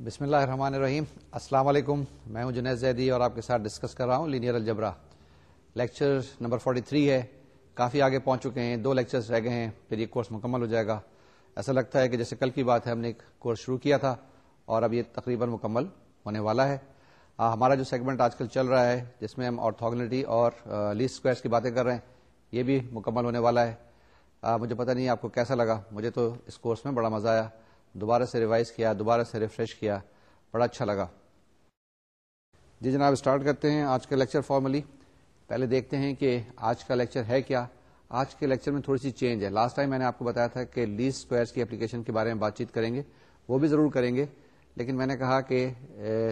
بسم اللہ الرحمن الرحیم السلام علیکم میں ہوں جنید زیدی اور آپ کے ساتھ ڈسکس کر رہا ہوں لینئر الجبرا لیکچر نمبر 43 ہے کافی آگے پہنچ چکے ہیں دو لیکچرز رہ گئے ہیں پھر یہ کورس مکمل ہو جائے گا ایسا لگتا ہے کہ جیسے کل کی بات ہے ہم نے ایک کورس شروع کیا تھا اور اب یہ تقریباً مکمل ہونے والا ہے آ, ہمارا جو سیگمنٹ آج کل چل رہا ہے جس میں ہم آرتھوگنیٹی اور لیس اسکوائرس کی باتیں کر رہے ہیں یہ بھی مکمل ہونے والا ہے آ, مجھے پتہ نہیں آپ کو کیسا لگا مجھے تو اس کورس میں بڑا مزہ آیا دوبارہ سے ریوائز کیا دوبارہ سے ریفریش کیا بڑا اچھا لگا جی جناب اسٹارٹ کرتے ہیں آج کا لیکچر فارملی پہلے دیکھتے ہیں کہ آج کا لیکچر ہے کیا آج کے لیکچر میں تھوڑی سی چینج ہے لاسٹ ٹائم میں نے آپ کو بتایا تھا کہ لیز اسکوائرس کی اپلیکیشن کے بارے میں بات چیت کریں گے وہ بھی ضرور کریں گے لیکن میں نے کہا کہ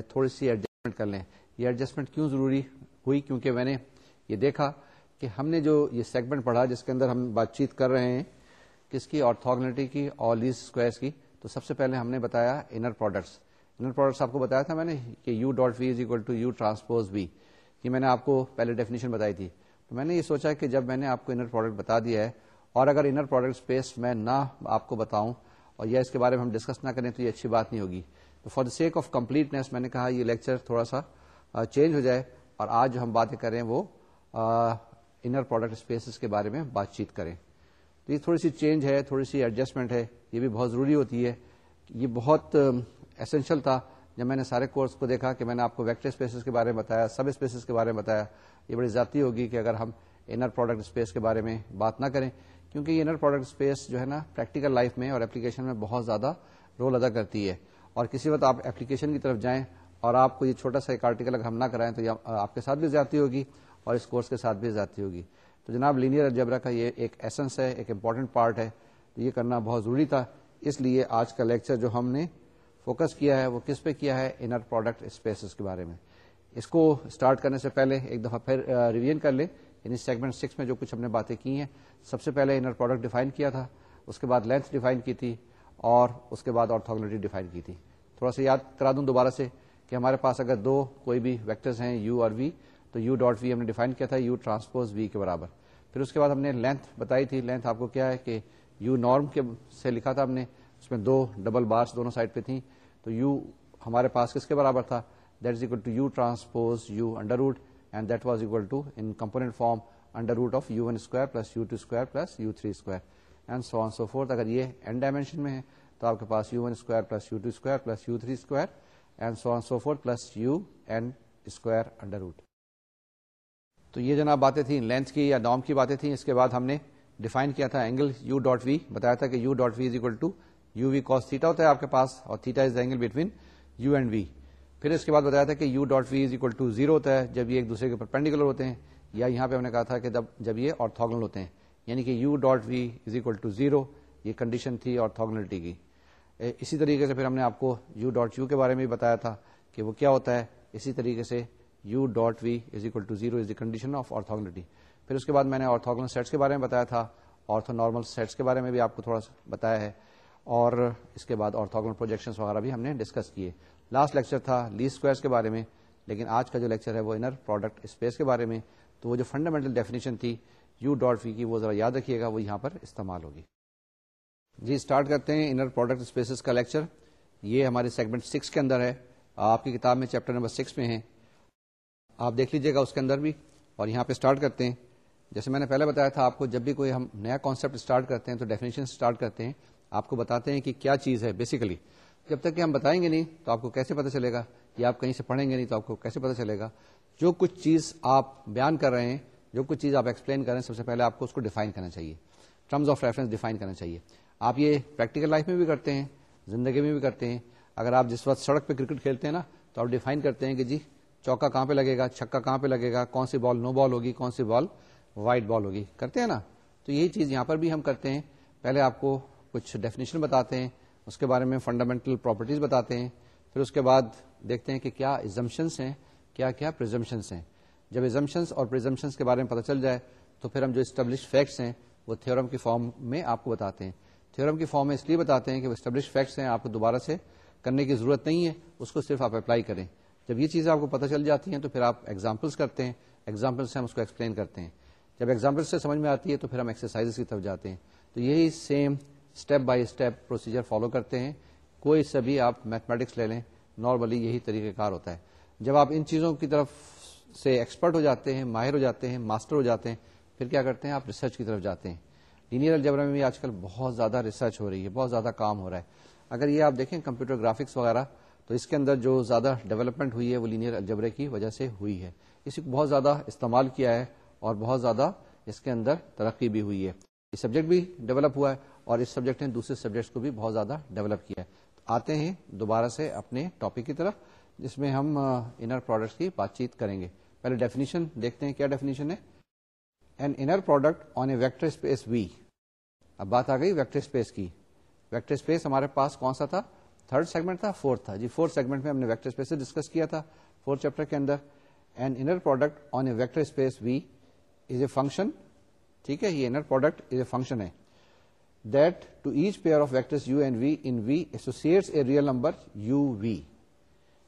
تھوڑی سی ایڈجسٹمنٹ کر لیں یہ ایڈجسٹمنٹ کیوں ضروری ہوئی کیونکہ میں نے یہ دیکھا کہ ہم نے جو یہ سیگمنٹ پڑھا جس کے اندر ہم بات چیت کر رہے ہیں کس کی کی اور لیز اسکوائرس کی تو سب سے پہلے ہم نے بتایا انر پروڈکٹس انر پروڈکٹس آپ کو بتایا تھا میں نے کہ U dot V is equal to U transpose B یہ میں نے آپ کو پہلے ڈیفینیشن بتائی تھی تو میں نے یہ سوچا کہ جب میں نے آپ کو انر پروڈکٹ بتا دیا ہے اور اگر انر پروڈکٹ اسپیس میں نہ آپ کو بتاؤں اور یا اس کے بارے میں ہم ڈسکس نہ کریں تو یہ اچھی بات نہیں ہوگی تو for the sake of completeness میں نے کہا یہ لیکچر تھوڑا سا چینج ہو جائے اور آج جو ہم باتیں کریں وہ انر پروڈکٹ اسپیسز کے بارے میں بات چیت کریں تو یہ تھوڑی سی چینج ہے تھوڑی سی ایڈجسٹمنٹ ہے یہ بھی بہت ضروری ہوتی ہے یہ بہت اسینشیل تھا جب میں نے سارے کورس کو دیکھا کہ میں نے آپ کو ویکٹر اسپیسیز کے بارے میں بتایا سب اسپیسیز کے بارے میں بتایا یہ بڑی ذاتی ہوگی کہ اگر ہم انر پروڈکٹ اسپیس کے بارے میں بات نہ کریں کیونکہ یہ انر پروڈکٹ اسپیس جو ہے نا پریکٹیکل لائف میں اور اپلیکیشن میں بہت زیادہ رول ادا کرتی ہے اور کسی وقت آپ اپلیکیشن کی طرف جائیں اور آپ کو یہ چھوٹا سا ایک آرٹیکل اگر ہم نہ کرائیں تو یہ آپ کے ساتھ بھی زیادتی ہوگی اور اس کورس کے ساتھ بھی زیادتی ہوگی تو جناب لینئر الجبرا کا یہ ایک ایسنس ہے ایک امپورٹنٹ پارٹ ہے تو یہ کرنا بہت ضروری تھا اس لیے آج کا لیکچر جو ہم نے فوکس کیا ہے وہ کس پہ کیا ہے انر پروڈکٹ اسپیسز کے بارے میں اس کو اسٹارٹ کرنے سے پہلے ایک دفعہ پھر ریویژن کر لیں یعنی سیگمنٹ سکس میں جو کچھ ہم نے باتیں کی ہیں سب سے پہلے انر پروڈکٹ ڈیفائن کیا تھا اس کے بعد لینتھ ڈیفائن کی تھی اور اس کے بعد آرتھوگنیٹی ڈیفائن کی تھی تھوڑا سا یاد کرا دوں دوبارہ سے کہ ہمارے پاس اگر دو کوئی بھی ویکٹرز ہیں یو اور وی تو یو ڈاٹ وی ہم نے ڈیفائن کیا تھا یو ٹرانسپوز وی کے برابر پھر اس کے بعد ہم نے لینتھ بتائی تھی لینتھ آپ کو کیا ہے کہ یو نارم کے سے لکھا تھا ہم نے اس میں دو ڈبل بارس دونوں سائڈ پہ تھیں تو یو ہمارے پاس کس کے برابر تھا that is equal to U U transpose under root and that was equal to in component form under root of U one square plus U two square plus U three square and so on so forth اگر یہ N dimension میں ہے تو آپ کے پاس U one square plus U two square plus plus U U three square square and so so on N under تو یہ جناب باتیں تھیں لینتھ کی یا نام کی باتیں تھیں اس کے بعد ہم نے ڈیفائن کیا تھا اینگل یو ڈاٹ وی بتایا تھا کہ U dot V is equal to U V theta ہوتا ہے آپ کے پاس اور theta is angle between U and V پھر اس کے بعد بتایا تھا کہ U dot V is equal to zero ہوتا ہے جب یہ ایک دوسرے کے پرپینڈیکولر ہوتے ہیں یا یہاں پہ ہم نے کہا تھا کہ جب یہ آرتھوگنل ہوتے ہیں یعنی کہ U dot V is equal to zero یہ کنڈیشن تھی آرتھوگنلٹی کی اسی طریقے سے پھر ہم نے آپ کو یو ڈاٹ یو کے بارے میں بھی بتایا تھا کہ وہ کیا ہوتا ہے اسی طریقے سے U dot V is equal to zero is the condition of orthogonality پھر اس کے بعد میں نے آرتھوگنل سیٹس کے بارے میں بتایا تھا آرتھو نارمل سیٹس کے بارے میں بھی آپ کو تھوڑا سا بتایا ہے اور اس کے بعد آرتھوگنل پروجیکشن وغیرہ بھی ہم نے ڈسکس کیے لاسٹ لیکچر تھا لی اسکوائرس کے بارے میں لیکن آج کا جو لیکچر ہے وہ انر پروڈکٹ اسپیس کے بارے میں تو وہ جو فنڈامنٹل ڈیفینیشن تھی یو ڈاٹ وی کی وہ ذرا یاد رکھیے گا وہ یہاں پر استعمال ہوگی جی اسٹارٹ کرتے ہیں انر پروڈکٹ اسپیسز کا لیکچر یہ ہمارے سیگمنٹ سکس کے اندر ہے آپ کی کتاب میں چیپٹر نمبر سکس میں ہے آپ دیکھ لیجئے گا اس کے اندر بھی اور یہاں پہ اسٹارٹ کرتے ہیں جیسے میں نے پہلے بتایا تھا آپ کو جب بھی کوئی ہم نیا کانسیپٹ اسٹارٹ کرتے ہیں تو ڈیفینیشن اسٹارٹ کرتے ہیں آپ کو بتاتے ہیں کہ کیا چیز ہے بیسیکلی جب تک کہ ہم بتائیں گے نہیں تو آپ کو کیسے پتا چلے گا یا آپ کہیں سے پڑھیں گے نہیں تو آپ کو کیسے پتا چلے گا جو کچھ چیز آپ بیان کر رہے ہیں جو کچھ چیز آپ ایکسپلین کر رہے ہیں سب سے پہلے آپ کو اس کو ڈیفائن کرنا چاہیے ٹرمز آف ریفرنس ڈیفائن کرنا چاہیے آپ یہ پریکٹیکل لائف میں بھی کرتے ہیں زندگی میں بھی کرتے ہیں اگر آپ جس وقت سڑک پہ کرکٹ کھیلتے ہیں نا تو آپ ڈیفائن کرتے ہیں کہ جی چوکا کہاں پہ لگے گا چھکا کہاں پہ لگے گا کون سی بال نو بال ہوگی کون سی بال وائٹ بال ہوگی کرتے ہیں نا تو یہی چیز یہاں پر بھی ہم کرتے ہیں پہلے آپ کو کچھ ڈیفینیشن بتاتے ہیں اس کے بارے میں فنڈامنٹل پراپرٹیز بتاتے ہیں پھر اس کے بعد دیکھتے ہیں کہ کیا ایزمپشنس ہیں کیا کیا پرزمپشنس ہیں جب ایزمپشنس اور پرزمپشنس کے بارے میں پتہ چل جائے تو پھر ہم جو اسٹیبلش فیکٹس ہیں وہ تھیورم کی فارم میں آپ کو بتاتے ہیں تھیورم کی فارم میں اس لیے بتاتے ہیں کہ وہ اسٹیبلش فیکٹس ہیں آپ کو دوبارہ سے کرنے کی ضرورت نہیں ہے اس کو صرف آپ اپلائی کریں جب یہ چیزیں آپ کو پتہ چل جاتی ہیں تو پھر آپ ایگزامپلس کرتے ہیں ایگزامپل سے ہم اس کو ایکسپلین کرتے ہیں جب ایگزامپل سے سمجھ میں آتی ہے تو پھر ہم ایکسرسائز کی طرف جاتے ہیں تو یہی same step by step procedure follow کرتے ہیں کوئی سا بھی آپ میتھمیٹکس لے لیں نارملی یہی طریقہ کار ہوتا ہے جب آپ ان چیزوں کی طرف سے ایکسپرٹ ہو جاتے ہیں ماہر ہو جاتے ہیں ماسٹر ہو جاتے ہیں پھر کیا کرتے ہیں آپ ریسرچ کی طرف جاتے ہیں لینئر الجبرا میں بھی آج کل بہت زیادہ ریسرچ ہو رہی ہے بہت زیادہ کام ہو رہا ہے اگر یہ آپ دیکھیں کمپیوٹر گرافکس وغیرہ تو اس کے اندر جو زیادہ ڈیولپمنٹ ہوئی ہے وہ لینئر الجبرے کی وجہ سے ہوئی ہے اس کو بہت زیادہ استعمال کیا ہے اور بہت زیادہ اس کے اندر ترقی بھی ہوئی ہے یہ سبجیکٹ بھی ڈیولپ ہوا ہے اور اس سبجیکٹ نے دوسرے سبجیکٹس کو بھی بہت زیادہ ڈیولپ کیا ہے آتے ہیں دوبارہ سے اپنے ٹاپک کی طرف جس میں ہم انر پروڈکٹ کی بات چیت کریں گے پہلے ڈیفینیشن دیکھتے ہیں کیا ڈیفینیشن ہے an inner product on a vector space V اب بات آ گئی ویکٹر اسپیس کی ویکٹر اسپیس ہمارے پاس کون سا تھا تھرڈ سیگمنٹ تھا فورتھ تھا جی فورتھ سیگمنٹ میں ہم نے ویکٹر اسپیس سے ڈسکس کیا تھا فورتھ چیپٹر کے اندر and inner product on a vector space we is a function ٹھیک ہے یہ inner product is a function ہے that to each pair of vector u and v in v associate a real number u v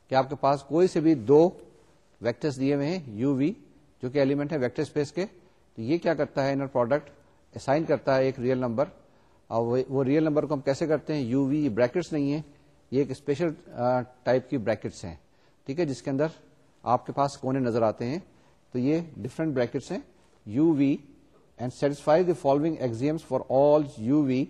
کیا آپ کے پاس کوئی سے بھی دو ویکٹرس دیے ہوئے ہیں یو وی جو کہ ایلیمنٹ ہے ویکٹر اسپیس کے تو یہ کیا کرتا ہے انر پروڈکٹ اسائن کرتا ہے ایک ریئل نمبر اور وہ ریئل نمبر کو ہم کیسے کرتے ہیں یو وی بریکٹس نہیں ہیں یہ ایک اسپیشل ٹائپ کی بریکٹس ہیں ٹھیک ہے جس کے اندر آپ کے پاس کونے نظر آتے ہیں تو یہ ڈفرینٹ بریکٹس ہیں u v and satisfy the following for all u v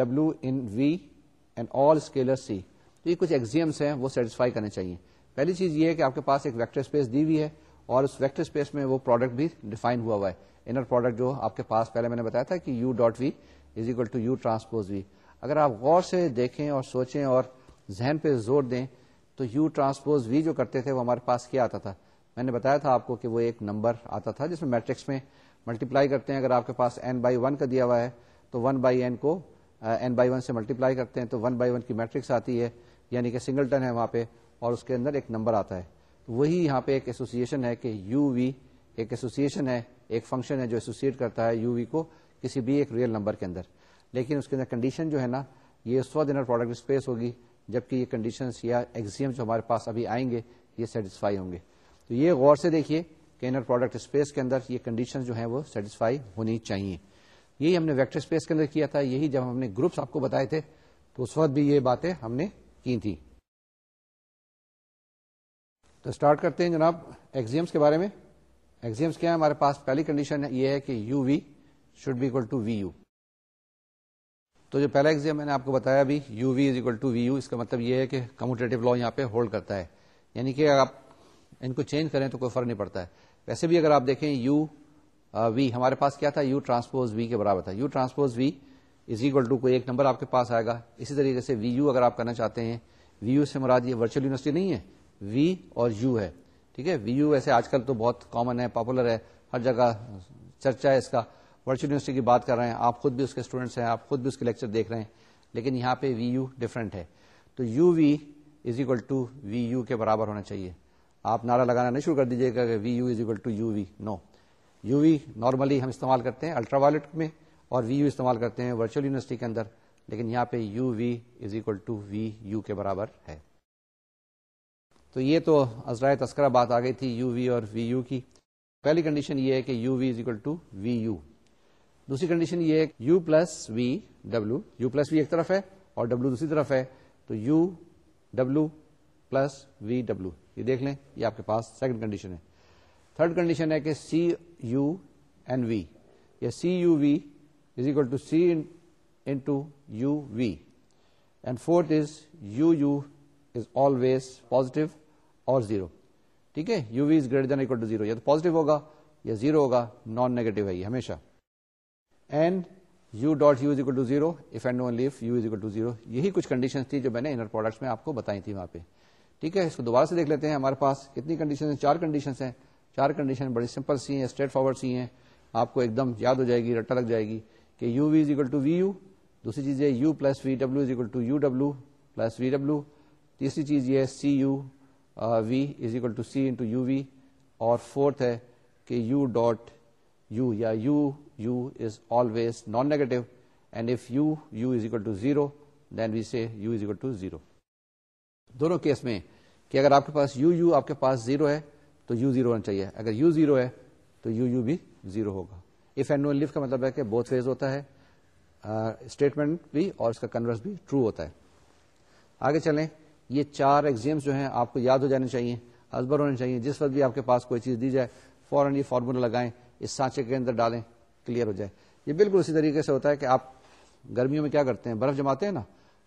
W in and all scalar c تو یہ کچھ ایگزیمس ہیں وہ سیٹسفائی کرنے چاہیے پہلی چیز یہ ہے کہ آپ کے پاس ایک ویکٹر اسپیس دی ہوئی ہے اور اس ویکٹر اسپیس میں وہ پروڈکٹ بھی ڈیفائن ہوا ہوا ہے انر پروڈکٹ جو آپ کے پاس پہلے میں نے بتایا تھا کہ U dot V is equal to U transpose V اگر آپ غور سے دیکھیں اور سوچیں اور ذہن پہ زور دیں تو یو ٹرانسپوز وی جو کرتے تھے وہ ہمارے پاس کیا آتا تھا میں نے بتایا تھا آپ کو کہ وہ ایک نمبر آتا تھا جس میں میٹرکس میں ملٹیپلائی کرتے ہیں اگر آپ کے پاس این بائی ون کا دیا ہوا ہے تو ون بائی این کو این بائی ون سے ملٹیپلائی کرتے ہیں تو ون بائی ون کی میٹرکس آتی ہے یعنی کہ سنگلٹن ہے وہاں پہ اور اس کے اندر ایک نمبر آتا ہے وہی یہاں پہ ایک ایسوسیشن ہے کہ یو وی ایک ایسوسیشن ہے ایک فنکشن ہے جو ایسوسیٹ کرتا ہے یو وی کو کسی بھی ایک ریئل نمبر کے اندر لیکن اس کے اندر کنڈیشن جو ہے نا یہ سو دنر پروڈکٹ اسپیس ہوگی جبکہ یہ کنڈیشنز یا ایگزیم جو ہمارے پاس ابھی آئیں گے یہ سیٹسفائی ہوں گے تو یہ غور سے دیکھیے کہ انر پروڈکٹ اسپیس کے اندر یہ کنڈیشن جو ہیں وہ سیٹسفائی ہونی چاہیے یہی ہم نے ویکٹر اسپیس کے اندر کیا تھا یہی جب ہم نے گروپس آپ کو بتائے تھے تو اس وقت بھی یہ باتیں ہم نے کی تھی تو اسٹارٹ کرتے ہیں جناب ایگزیمس کے بارے میں ایگزیمس کیا ہے ہمارے پاس پہلی کنڈیشن یہ ہے کہ U V should be equal to V U تو جو پہلا ایگزام میں نے آپ کو بتایا ابھی U V is equal to V U اس کا مطلب یہ ہے کہ کمپوٹیو لا یہاں پہ ہولڈ کرتا ہے یعنی کہ آپ ان کو چینج کریں تو کوئی فرق نہیں پڑتا ہے ویسے بھی اگر آپ دیکھیں یو وی ہمارے پاس کیا تھا یو ٹرانسپوز وی کے برابر تھا u transpose v is equal to کوئی ایک نمبر آپ کے پاس آئے گا اسی طریقے سے وی یو اگر آپ کرنا چاہتے ہیں وی یو سے مراد یہ ورچوئل یونیورسٹی نہیں ہے وی اور یو ہے ٹھیک ہے وی یو ویسے آج کل تو بہت کامن ہے پاپولر ہے ہر جگہ چرچا ہے اس کا ورچوئل یونیورسٹی کی بات کر رہے ہیں آپ خود بھی اس کے اسٹوڈنٹس ہیں آپ خود بھی اس کے لیکچر دیکھ رہے ہیں لیکن یہاں پہ وی یو ڈفرینٹ ہے تو u v is equal to v u کے برابر ہونا چاہیے آپ نعرہ لگانا نہیں شروع کر دیجیے گا کہ v u is equal to u v no u v normally ہم استعمال کرتے ہیں الٹرا وائلٹ میں اور وی یو استعمال کرتے ہیں ورچوئل یونیورسٹی کے اندر لیکن یہاں پہ u v is equal to v u کے برابر ہے تو یہ تو اذرائے تذکرہ بات آ گئی تھی یو وی اور وی یو کی پہلی کنڈیشن یہ ہے کہ you we is equal to we you دوسری کنڈیشن یہ ہے U plus V W U plus V ایک طرف ہے اور ڈبلو دوسری طرف ہے تو U W plus V W یہ دیکھ لیں یہ آپ کے پاس سیکنڈ کنڈیشن ہے تھرڈ کنڈیشن ہے کہ سی یو اینڈ وی یا C you we is equal to C in to you we and fourth is U you is always positive اور زیرو ٹھیک ہے u v is greater than equal to zero یا تو positive ہوگا یا zero ہوگا non negative ہے یہ ہمیشہ and u dot u is equal to zero if and only if u is equal to zero یہی کچھ کنڈیشن تھی جو میں نے انر پروڈکٹس میں آپ کو بتائی تھی وہاں پہ ٹھیک ہے اس کو دوبارہ سے دیکھ لیتے ہیں ہمارے پاس کتنی کنڈیشن چار کنڈیشن ہیں چار کنڈیشن بڑی سمپل سی ہیں اسٹریٹ فارورڈ سی ہیں آپ کو ایک دم یاد ہو جائے گی رٹا لگ جائے گی کہ u v is equal to v u دوسری چیز ہے وی ڈبلو تیسری چیز یہ ہے c u v is equal to c into u v اور فورتھ ہے کہ یو ڈاٹ یو یا u u is always non negative and if u u is equal to zero then v c u is equal to zero دونوں case میں کہ اگر آپ کے پاس یو یو آپ کے پاس زیرو ہے تو یو زیرو ہونا چاہیے اگر یو زیرو ہے تو یو یو بھی زیرو ہوگا اف کہ بہت فیز ہوتا ہے اسٹیٹمنٹ بھی اور اس کا کنورس بھی ٹرو ہوتا ہے آگے چلیں یہ چار ایگزیم جو ہیں آپ کو یاد ہو جانے چاہیے ازبر ہونے چاہیے جس وقت بھی آپ کے پاس کوئی چیز دی جائے فوراً فارمولا لگائیں اس سانچے کے اندر ڈالیں کلیئر ہو جائے یہ بالکل اسی طریقے سے ہوتا ہے کہ آپ گرمیوں میں کیا کرتے ہیں برف جماتے ہیں نا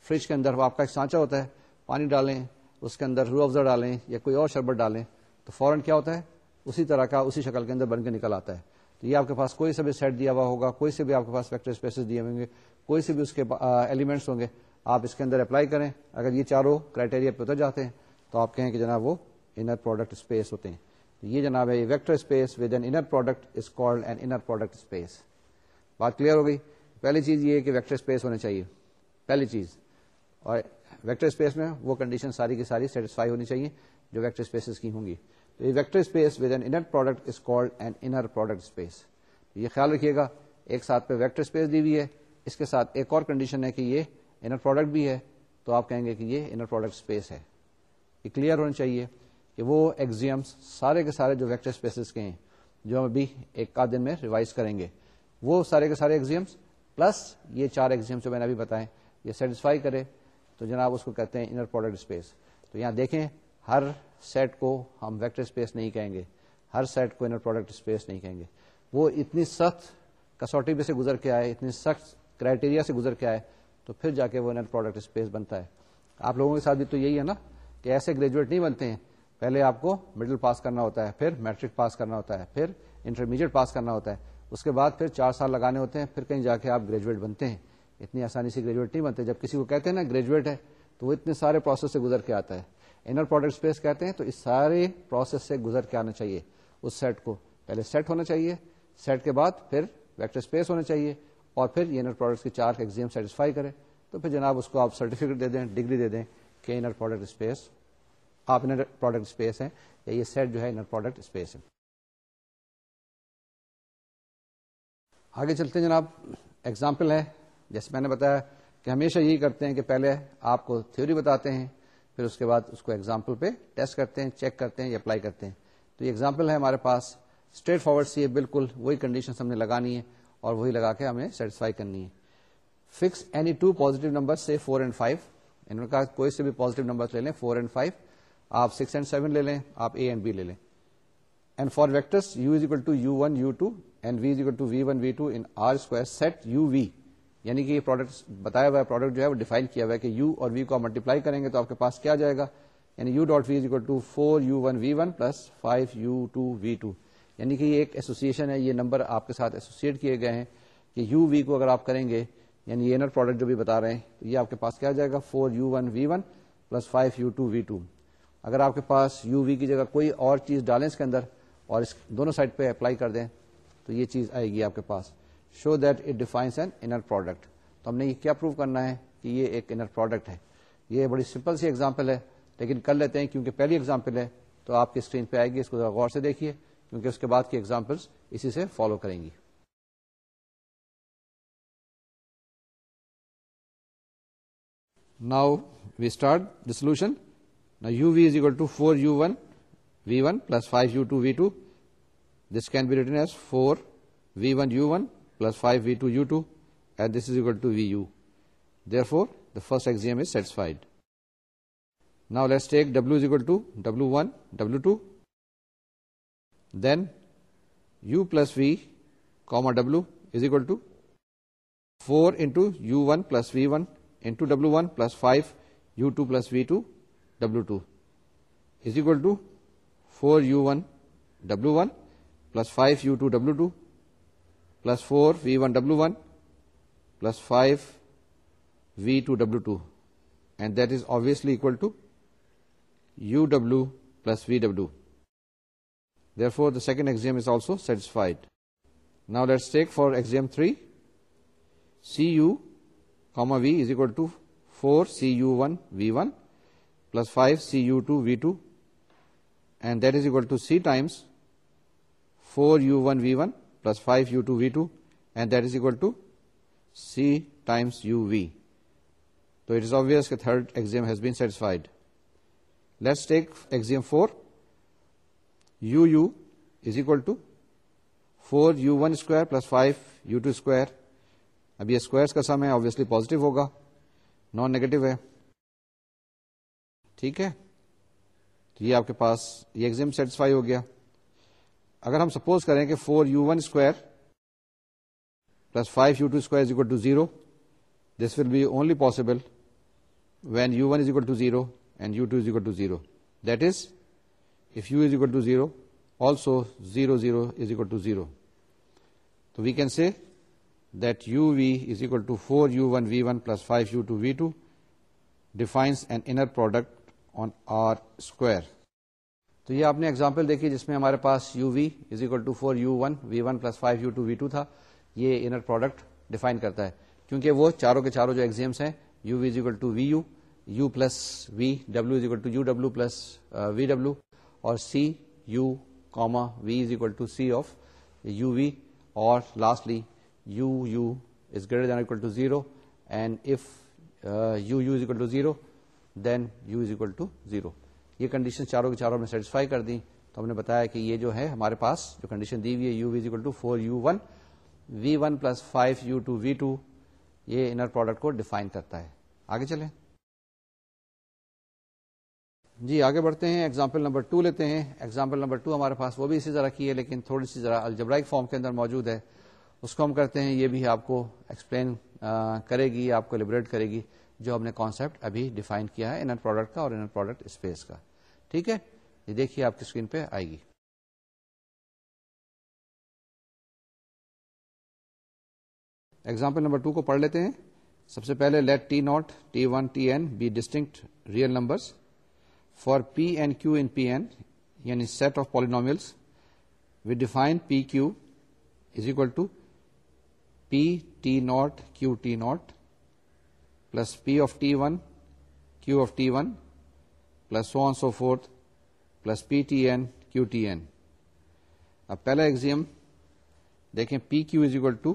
فریج کے اندر آپ کا ایک سانچہ ہوتا ہے پانی ڈالیں اس کے اندر روح افزا ڈالیں یا کوئی اور شربت ڈالیں تو فوراً کیا ہوتا ہے اسی طرح کا اسی شکل کے اندر بن کے نکل آتا ہے تو یہ آپ کے پاس کوئی سا بھی سیٹ دیا ہوا ہوگا کوئی سے بھی آپ کے پاس فیکٹری اسپیسز دیے ہوں گے کوئی سے بھی اس کے ایلیمنٹس ہوں گے آپ اس کے اندر اپلائی کریں اگر یہ چاروں کرائٹیریا پہ اتر جاتے ہیں تو آپ کہیں کہ جناب وہ انر پروڈکٹ اسپیس ہوتے ہیں یہ جناب ہے یہ vector space with an inner product is an inner product space بات کلیئر ہو گئی پہلی چیز یہ کہ ویکٹر اسپیس ہونا چاہیے پہلی چیز اور ویکٹر اسپیس میں وہ کنڈیشن ساری کی ساری سیٹسفائی ہونی چاہیے جو ویکٹر اسپیسز کی ہوں گی تو یہ vector space with an inner product is called an inner product space یہ خیال رکھیے گا ایک ساتھ پہ ویکٹر اسپیس دی ہوئی ہے اس کے ساتھ ایک اور کنڈیشن ہے کہ یہ انر پروڈکٹ بھی ہے تو آپ کہیں گے کہ یہ انر پروڈکٹ اسپیس ہے یہ کلیئر ہونا چاہیے کہ وہ ایگزیمس سارے کے سارے جو ویکٹر اسپیسیز کے ہیں جو ہم ابھی ایک آدھ دن میں ریوائز کریں گے وہ سارے کے سارے ایگزیمس پلس یہ چار ایگزیمس جو میں نے ابھی بتائیں یہ سیٹسفائی کرے تو جناب اس کو کہتے ہیں انر پروڈکٹ اسپیس تو یہاں دیکھیں ہر سیٹ کو ہم ویکٹر اسپیس نہیں کہیں گے ہر سیٹ کو انر پروڈکٹ اسپیس نہیں کہیں گے وہ اتنی سخت میں سے گزر کے آئے اتنی سخت کرائٹیریا سے گزر کے آئے تو پھر جا کے وہ انر پروڈکٹ اسپیس بنتا ہے آپ لوگوں کے ساتھ بھی تو یہی ہے نا کہ ایسے گریجویٹ نہیں بنتے ہیں پہلے آپ کو مڈل پاس کرنا ہوتا ہے پھر میٹرک پاس کرنا ہوتا ہے پھر انٹرمیڈیٹ پاس کرنا ہوتا ہے اس کے بعد پھر چار سال لگانے ہوتے ہیں پھر کہیں جا کے آپ گریجویٹ بنتے ہیں اتنی آسانی سے گریجویٹ نہیں بنتے جب کسی کو کہتے ہیں نا گریجویٹ ہے تو وہ اتنے سارے پروسیس سے گزر کے آتا ہے انر پروڈکٹ اسپیس کہتے ہیں تو اس سارے پروسیس سے گزر کے آنا چاہیے اس سیٹ کو پہلے سیٹ ہونا چاہیے سیٹ کے بعد پھر ویکٹر اسپیس ہونا چاہیے اور پھر یہ انر پروڈکٹ کے چار ایگزام سیٹسفائی کرے تو پھر جناب اس کو آپ سرٹیفکیٹ دے دیں ڈگری دے دیں کہ انر پروڈکٹ اسپیس آپ انر پروڈکٹ اسپیس ہے یہ سیٹ جو ہے انر پروڈکٹ اسپیس ہے آگے چلتے ہیں جناب ایگزامپل ہے جیسے میں نے بتایا کہ ہمیشہ یہی کرتے ہیں کہ پہلے آپ کو تھیوری بتاتے ہیں پھر اس کے بعد اس کو ایگزامپل پہ ٹیسٹ کرتے ہیں چیک کرتے ہیں یا اپلائی کرتے ہیں تو یہ ایگزامپل ہے ہمارے پاس اسٹریٹ فارورڈ سی ہے بالکل وہی کنڈیشن ہم نے لگانی ہے اور وہی لگا کے ہمیں سیٹسفائی کرنی ہے fix any two positive number سے فور اینڈ فائیو انہوں نے کہا کوئی سے بھی پوزیٹو نمبر لے لیں فور اینڈ فائیو آپ سکس اینڈ سیون لے لیں آپ اے اینڈ بی لے لیں and for vectors u is equal to u one u two and v is equal to v one v two in r square set u v یعنی کہ یہ product بتایا ہوا پروڈکٹ جو ہے وہ ڈیفائن کیا ہوا ہے کہ یو اور وی کو ملٹیپلائی کریں گے تو آپ کے پاس کیا جائے گا یعنی u dot v is equal to four u one v one plus five u two v two یعنی کہ یہ ایک ایسوسیشن ہے یہ نمبر آپ کے ساتھ ایسوسیٹ کیے گئے ہیں کہ یو وی کو اگر آپ کریں گے یعنی یہ انر پروڈکٹ جو بھی بتا رہے ہیں تو یہ آپ کے پاس کیا جائے گا four u one v one plus five u two v two اگر آپ کے پاس یو وی کی جگہ کوئی اور چیز ڈالیں اس کے اندر اور اس دونوں سائڈ پہ اپلائی کر دیں تو یہ چیز آئے گی آپ کے پاس show that it defines an inner product تو ہم نے یہ کیا پروو کرنا ہے کہ یہ ایک انر پروڈکٹ ہے یہ بڑی سمپل سی ایگزامپل ہے لیکن کر لیتے ہیں کیونکہ پہلی اگزامپل ہے تو آپ کی اسکرین پہ آئے گی اس کو غور سے دیکھیے کیونکہ اس کے بعد کی ایگزامپل اسی سے فالو کریں گی now we start the solution Now uv is equal to 4u1 v1 plus 5u2 v2. This can be written as 4 v1 u1 plus 5 v2 u2, and this is equal to vu. Therefore, the first axiom is satisfied. Now let's take w is equal to w1, w2. Then u plus v comma w is equal to 4 into u1 plus v1 into w1 plus 5 u2 plus v2 W2 is equal to 4U1 W1 plus 5U2 W2 plus 4V1 W1 plus 5V2 W2, and that is obviously equal to UW plus VW. Therefore, the second axiom is also satisfied. Now let's take for axiom 3, Cu, V is equal to 4 Cu1 V1 plus five c u two v two and that is equal to c times four u one v one plus five u two v two and that is equal to c times u v تو it is obvious third axiom has satisfied let's take axiom four u u is equal to four u one square plus five u two square اب یہ square کا سمے obviously positive ہوگا non negative ہے ٹھیک ہے تو یہ آپ کے پاس یہ ایگزام سیٹسفائی ہو گیا اگر ہم سپوز کریں کہ four u one square plus five u two square is to zero this will be only possible when u one is equal to zero and u two is equal to zero that is if u is equal to zero also zero zero is equal to zero تو we can see that u v equal to to four u one v one plus five u two v to product on r square تو یہ آپ نے example دیکھی جس میں ہمارے پاس u v is equal to four u one v one plus five u two v two تھا یہ انر پروڈکٹ ڈیفائن کرتا ہے کیونکہ وہ چاروں کے چاروں جو ایگزیمس ہیں you we is equal to we you you plus V W is equal to U W plus V W اور سی you comma we is equal to C of u وی اور lastly you you is greater than equal to zero and if you you is equal to zero then you is equal to zero یہ condition چاروں کے چاروں میں satisfy کر دی تو ہم نے بتایا کہ یہ جو ہے ہمارے پاس جو کنڈیشن دی ہوئی ہے u u u equal to to to four one one v v plus five یہ انر پروڈکٹ کو ڈیفائن کرتا ہے آگے چلیں جی آگے بڑھتے ہیں ایگزامپل نمبر ٹو لیتے ہیں ایگزامپل نمبر ٹو ہمارے پاس وہ بھی اسی طرح کی ہے لیکن تھوڑی سی ذرا الجبرائک فارم کے اندر موجود ہے اس کو ہم کرتے ہیں یہ بھی آپ کو ایکسپلین کرے گی آپ کو لبریٹ کرے گی جو ہم نے کانسیپٹ ابھی ڈیفائن کیا ہے انر پروڈکٹ کا اور انر پروڈکٹ اسپیس کا ٹھیک ہے یہ دیکھیے آپ کی اسکرین پہ آئے گی ایگزامپل نمبر ٹو کو پڑھ لیتے ہیں سب سے پہلے let t naught t one t n be distinct real number for p and q in p n یعنی set of polynomials we define p q is equal to p t naught q t naught plus p of t one q of t one plus so on so forth plus p t n q t n اب پہلا axiom دیکھیں p q is equal to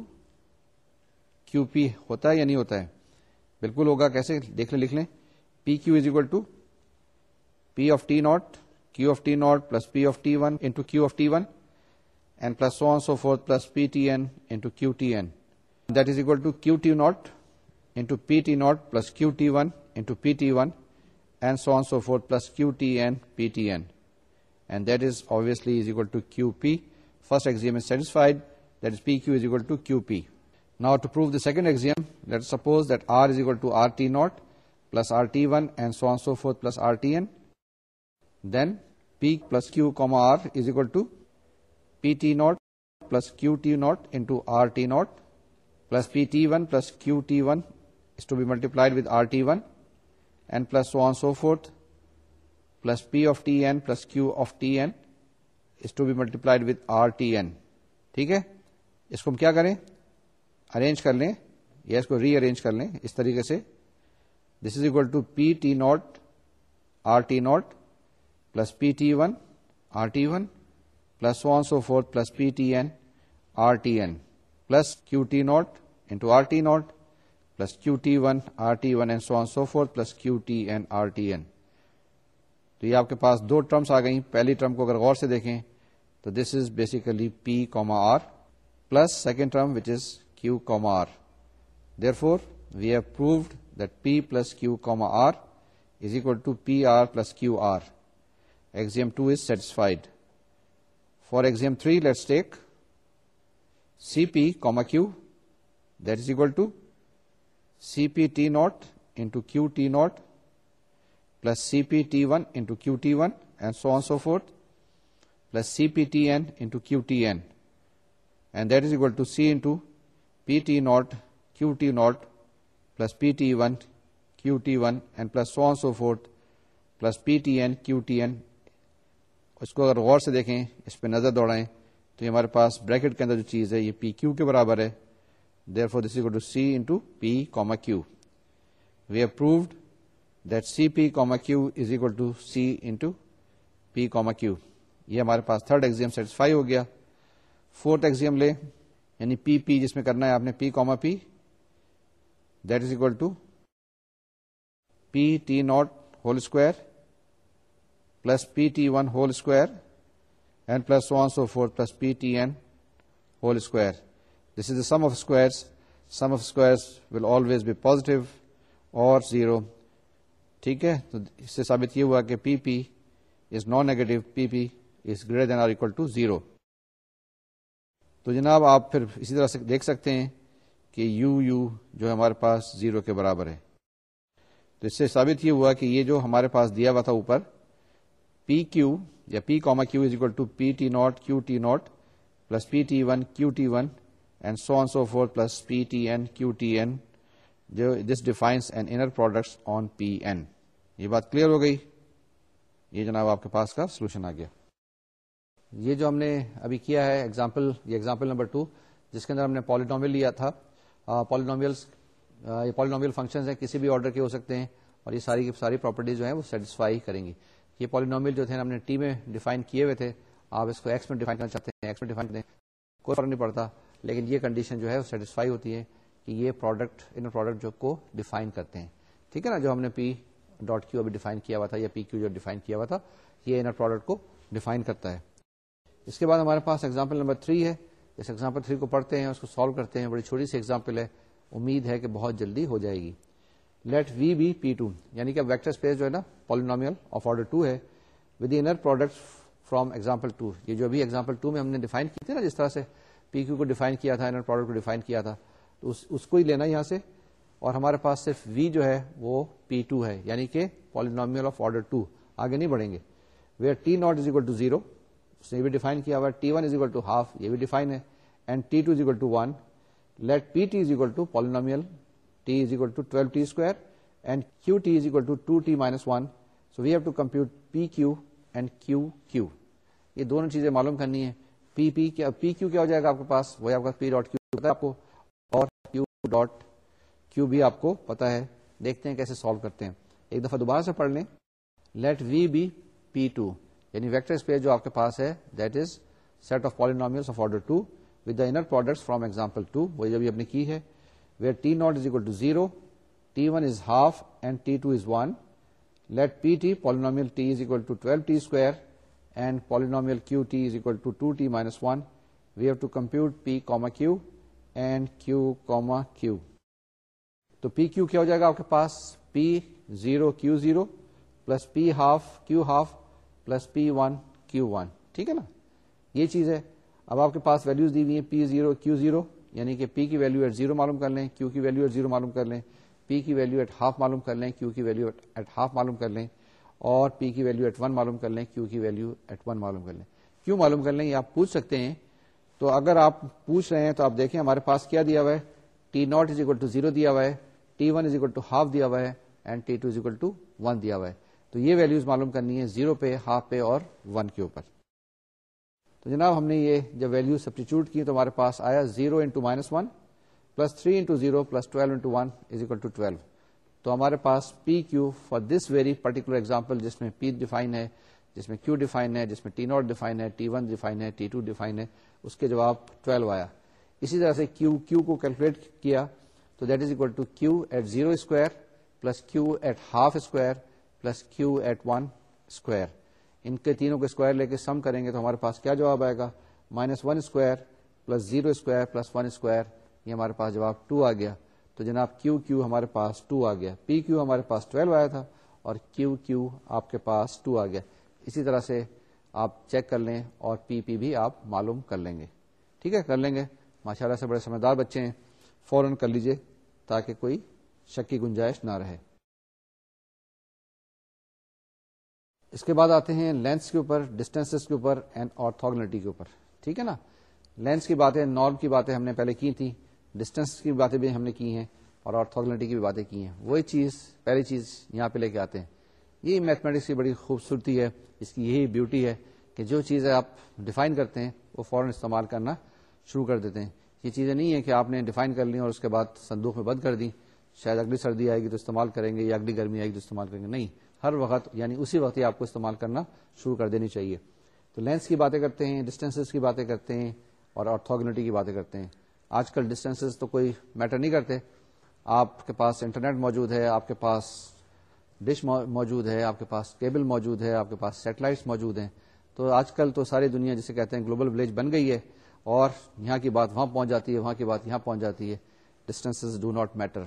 q p ہوتا ہے یا نہیں ہوتا ہے بالکل ہوگا کیسے دیکھ لیں لکھ لیں p q is equal to p of t naught q of t naught plus p of t one into q of t one and plus so on so forth plus p t n into q t n that is equal to q t naught second axiom to r t naught plus r t one so on so forth plus r t s p plus cover r to p t naught plus r t naught plus p t one plus q t one to be with RT1 with r t one so plus plus p of t plus q of t is to be multiplied with RTn r t اس کو ہم کیا کریں arrange کر لیں یا اس کو ری arrange کر لیں اس طریقے سے this is equal to p t naught r t naught plus p t one r t one plus so forth plus p t r t n plus q t naught into r t naught plus q t one r t one and so on so forth plus q t n r t n تو یہ آپ کے پاس دو terms آ گئی پہلی term کو اگر غور سے دیکھیں تو this is basically p comma r plus second term which is q comma r therefore we have proved that p plus q comma r is equal to p r plus q r axiom two is satisfied for axiom three let's take c p comma q that is equal to c p t naught into q t naught plus c p t one into q t one and so on so forth plus c p t n into q t n and that is equal to c into p t naught q t naught plus p t one q t one and plus so on so forth plus p t n q t n اس کو اگر غور سے دیکھیں اس پہ نظر دوڑائیں تو یہ ہمارے پاس بریکٹ کے اندر جو چیز ہے یہ پی کیو کے برابر ہے therefore this equal to C into P comma Q we approved that C P comma Q is equal to C into P comma Q یہ ہمارے پاس تھرڈ ایگزیم سیٹسفائی ہو گیا فورتھ ایگزیم لے یعنی پی پی جس میں کرنا ہے آپ نے P comma P that is equal to P T naught whole square plus P T one whole square and plus one so four plus P T whole square this is the sum of square sum of square will always be positive اور zero ٹھیک ہے تو اس سے ثابت یہ ہوا کہ p p is non negative p p is greater than or equal to zero تو جناب آپ پھر اسی طرح سے دیکھ سکتے ہیں کہ یو یو جو ہمارے پاس زیرو کے برابر ہے تو اس سے ثابت یہ ہوا کہ یہ جو ہمارے پاس دیا ہوا تھا اوپر پی کیو یا P comma Q is equal to P T naught Q T naught plus P T one Q T one and so so on four plus P T N Q T N جو this defines inner products on P N یہ بات clear ہو گئی یہ جناب آپ کے پاس کا سولوشن آ گیا یہ جو ہم نے ابھی کیا ہے ایگزامپل ایگزامپل یہ نمبر ٹو جس کے اندر ہم نے پالینڈل لیا تھا پالینومیلس یہ پالینوبل فنکشن کسی بھی آرڈر کے ہو سکتے ہیں اور یہ ساری کی ساری پراپرٹیز جو ہیں وہ سیٹسفائی کریں گی یہ پالینومیل جو تھے ہم نے ٹی میں ڈیفائن کیے ہوئے تھے آپ اس کو ایکس میں ڈیفائن کرنا چاہتے ہیں ایکس میں ڈیفائن کریں کوئی فرق نہیں پڑتا لیکن یہ کنڈیشن جو ہے وہ سیٹسفائی ہوتی ہے کہ یہ پروڈکٹ ان پروڈکٹ جو کو ڈیفائن کرتے ہیں ٹھیک ہے نا جو ہم نے پی ڈاٹ کیو ابھی ڈیفائن کیا ہوا تھا یا پی کیو جو ڈیفائن کیا ہوا تھا یہ ان پروڈکٹ کو ڈیفائن کرتا ہے اس کے بعد ہمارے پاس ایگزامپل نمبر تھری ہے اس ایگزامپل کو پڑھتے ہیں اس کو سالو کرتے ہیں بڑی چھوٹی سی ایگزامپل ہے امید ہے کہ بہت جلدی ہو جائے گی let V be P two یعنی کہ ویکٹر اسپیس جو ہے نا پالینومیل آف آرڈر ٹو ہے with inner product from example two یہ جو ابھی ایگزامپل میں ہم نے ڈیفائن کی تھی نا جس طرح سے پی کیو کو ڈیفائن کیا تھا ان پروڈکٹ کو ڈیفائن کیا تھا تو اس اس کو ہی لینا یہاں سے اور ہمارے پاس صرف وی جو ہے وہ پی ٹو ہے یعنی کہ پالینومیل آف آرڈر ٹو آگے نہیں بڑھیں گے where T naught is equal to zero اس نے بھی ڈیفائن کیا ہوا T one is equal to half یہ بھی ڈیفائن ہے and T T T T two two two two is is is equal equal equal one let P polynomial twelve square and Q T is equal to two T minus one so we have to compute P Q and Q Q یہ دونوں چیزیں معلوم کرنی ہے پی پی کیا پی کیو کیا ہو جائے گا آپ کے پاس وہی آپ کا پی ڈاٹ کیو آپ کو اور کیو ڈاٹ کیو بھی آپ کو پتا ہے دیکھتے ہیں کیسے سالو کرتے ہیں ایک دفعہ دوبارہ سے پڑھ لیں let V be P two یعنی ویکٹر اسپیس جو آپ کے پاس ہے that is set of polynomial product example two وہ کی ہے where T naught is equal to zero T one is half and T two is one let P T polynomial T is equal to twelve T square P Q کیا ہو جائے گا آپ کے پاس P zero Q zero plus P half Q half plus P one Q one ٹھیک ہے نا یہ چیز ہے اب آپ کے پاس ویلوز دی ہوئی ہیں پی زیرو کیو زیرو یعنی کہ پی کی ویلو ایٹ زیرو معلوم کر لیں کیو کی ویلو ایٹ زیرو معلوم کر لیں پی کی ویلو ایٹ ہاف معلوم کر لیں کیو کی ویلو ایٹ ہاف معلوم کر لیں اور پی کی ویلو ایٹ ون معلوم کر لیں کیو کی ویلو ایٹ ون معلوم کر لیں کیوں معلوم کر لیں یہ آپ پوچھ سکتے ہیں تو اگر آپ پوچھ رہے ہیں تو آپ دیکھیں ہمارے پاس کیا دیا ہوا ہے T naught is equal to zero دیا ہوا ہے T one is equal to half دیا ہوا ہے and T two two is equal one دیا ہوا ہے تو یہ ویلوز معلوم کرنی ہے زیرو پہ ہاف پہ اور ون کے اوپر تو جناب ہم نے یہ جب ویلو سبسٹیچیوٹ کی تو ہمارے پاس آیا zero into minus one plus three into zero plus twelve into one is equal to twelve تو ہمارے پاس p q for this very particular example جس میں پی ڈیفائن ہے جس میں کیو ڈیفائن ہے جس میں ٹی ناٹ ڈیفائن ہے ٹی ون ڈیفائن ہے ٹی ٹو ڈیفائن ہے اس کے جواب ٹویلو آیا اسی طرح سے کیو کیو کو کیلکولیٹ کیا تو that is equal to Q at zero square plus Q at half square plus Q at one square ان کے تینوں کو اسکوائر لے کے سم کریں گے تو ہمارے پاس کیا جواب آئے گا minus one square plus zero square plus one square یہ ہمارے پاس جواب ٹو آ گیا تو جناب کیو کیو ہمارے پاس ٹو آ گیا پی کیو ہمارے پاس ٹویلو آیا تھا اور کیو کیو آپ کے پاس ٹو آ گیا اسی طرح سے آپ چیک کر لیں اور پی پی بھی آپ معلوم کر لیں گے ٹھیک ہے کر لیں گے ماشاء اللہ سے بڑے سمجھدار بچے ہیں فوراً کر لیجیے تاکہ کوئی شکی گنجائش نہ رہے اس کے بعد آتے ہیں لینس کے اوپر ڈسٹینس کے اوپر اینڈ آرتنیٹی کے اوپر ٹھیک ہے نا لینس کی باتیں نارم کی باتیں ہم نے پہلے کی تھیں ڈسٹینس کی باتیں بھی ہم نے کی ہیں اور آرتھوگلٹی کی بھی باتیں کی ہیں وہی چیز پہلی چیز یہاں پہ لے کے آتے ہیں یہ میتھمیٹکس کی بڑی خوبصورتی ہے اس کی یہی بیوٹی ہے کہ جو چیزیں آپ ڈیفائن کرتے ہیں وہ فوراً استعمال کرنا شروع کر دیتے ہیں یہ چیزیں نہیں ہیں کہ آپ نے ڈیفائن کر لیں اور اس کے بعد صندوق میں بند کر دی شاید اگلی سردی آئے گی تو استعمال کریں گے یا اگلی گرمی آئے گی تو استعمال کریں گے نہیں ہر وقت یعنی اسی وقت ہی آپ کو استعمال کرنا شروع کر دینی چاہیے تو لینس کی باتیں کرتے ہیں ڈسٹینسز کی باتیں کرتے ہیں اور آرتھوگنیٹی کی باتیں کرتے ہیں آج کل ڈسٹینسز تو کوئی میٹر نہیں کرتے آپ کے پاس انٹرنیٹ موجود ہے آپ کے پاس ڈش موجود ہے آپ کے پاس کیبل موجود ہے آپ کے پاس سیٹلائٹس موجود ہیں تو آج کل تو ساری دنیا جسے کہتے ہیں گلوبل ولیج بن گئی ہے اور یہاں کی بات وہاں پہنچ جاتی ہے وہاں کی بات یہاں پہنچ جاتی ہے ڈسٹینسز ڈو ناٹ میٹر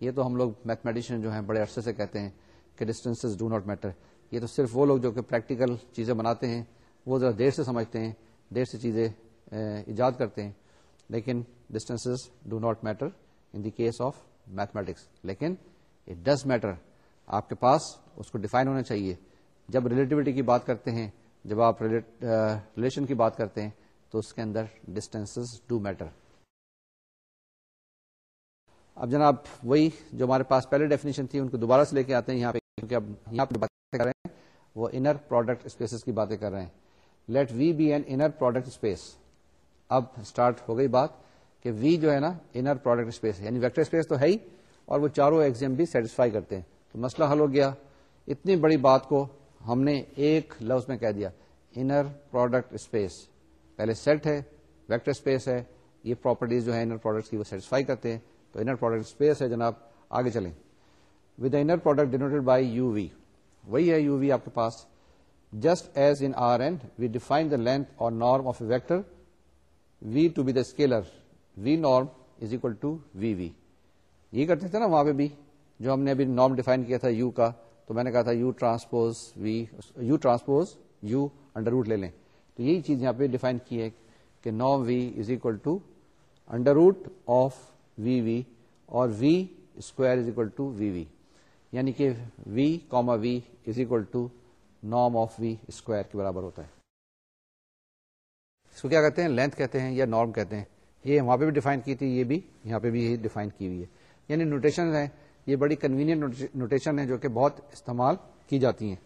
یہ تو ہم لوگ میتھمیٹیشین جو ہیں بڑے عرصے سے کہتے ہیں کہ ڈسٹینسز ڈو ناٹ میٹر یہ تو صرف وہ لوگ جو کہ پریکٹیکل چیزیں بناتے ہیں وہ ذرا دیر سے سمجھتے ہیں دیر سے چیزیں ایجاد کرتے ہیں لیکن distance do not matter in case of mathematics لیکن اٹ ڈز میٹر آپ کے پاس اس کو ڈیفائن ہونا چاہیے جب ریلیٹیوٹی کی بات کرتے ہیں جب آپ ریلیشن کی بات کرتے ہیں تو اس کے اندر ڈسٹینس ڈو میٹر اب جناب وہی جو ہمارے پاس پہلے ڈیفینیشن تھی ان کو دوبارہ سے لے کے آتے ہیں یہاں پہ کیونکہ وہ انر پروڈکٹ اسپیسز کی باتیں کر رہے ہیں let V be N inner product space اب اسٹارٹ ہو گئی بات کہ وی جو ہے نا انر پروڈکٹ اسپیس یعنی ویکٹر اسپیس تو ہے ہی اور وہ چاروں ایگزیم بھی سیٹسفائی کرتے ہیں تو مسئلہ حل ہو گیا اتنی بڑی بات کو ہم نے ایک لفظ میں کہہ دیا انر پروڈکٹ اسپیس اسپیس پہلے سیٹ ہے ہے ویکٹر یہ پراپرٹیز جو ہے انر کی وہ سیٹسفائی کرتے ہیں تو انر پروڈکٹ اسپیس ہے جناب آگے چلیں with inner product denoted by U V وہی ہے یو وی آپ کے پاس just as in R and we define the length اور norm of a vector V to be the scalar V norm is equal to V V یہ کرتے تھے نا وہاں پہ بھی جو ہم نے ابھی نارم ڈیفائن کیا تھا یو کا تو میں نے کہا تھا U transpose V U transpose U under root لے لیں تو یہی چیز یہاں پہ ڈیفائن کی ہے کہ norm V is equal to under root of V V اور V square is equal to V V یعنی کہ V comma V is equal to norm of V square کے برابر ہوتا ہے اس کو کیا کہتے ہیں لینتھ کہتے ہیں یا نارم کہتے ہیں یہ وہاں پہ بھی ڈیفائن کی تھی یہ بھی یہاں پہ بھی ڈیفائن کی ہوئی ہے یعنی نوٹیشن ہیں یہ بڑی کنوینئنٹ نوٹیشن ہے جو کہ بہت استعمال کی جاتی ہیں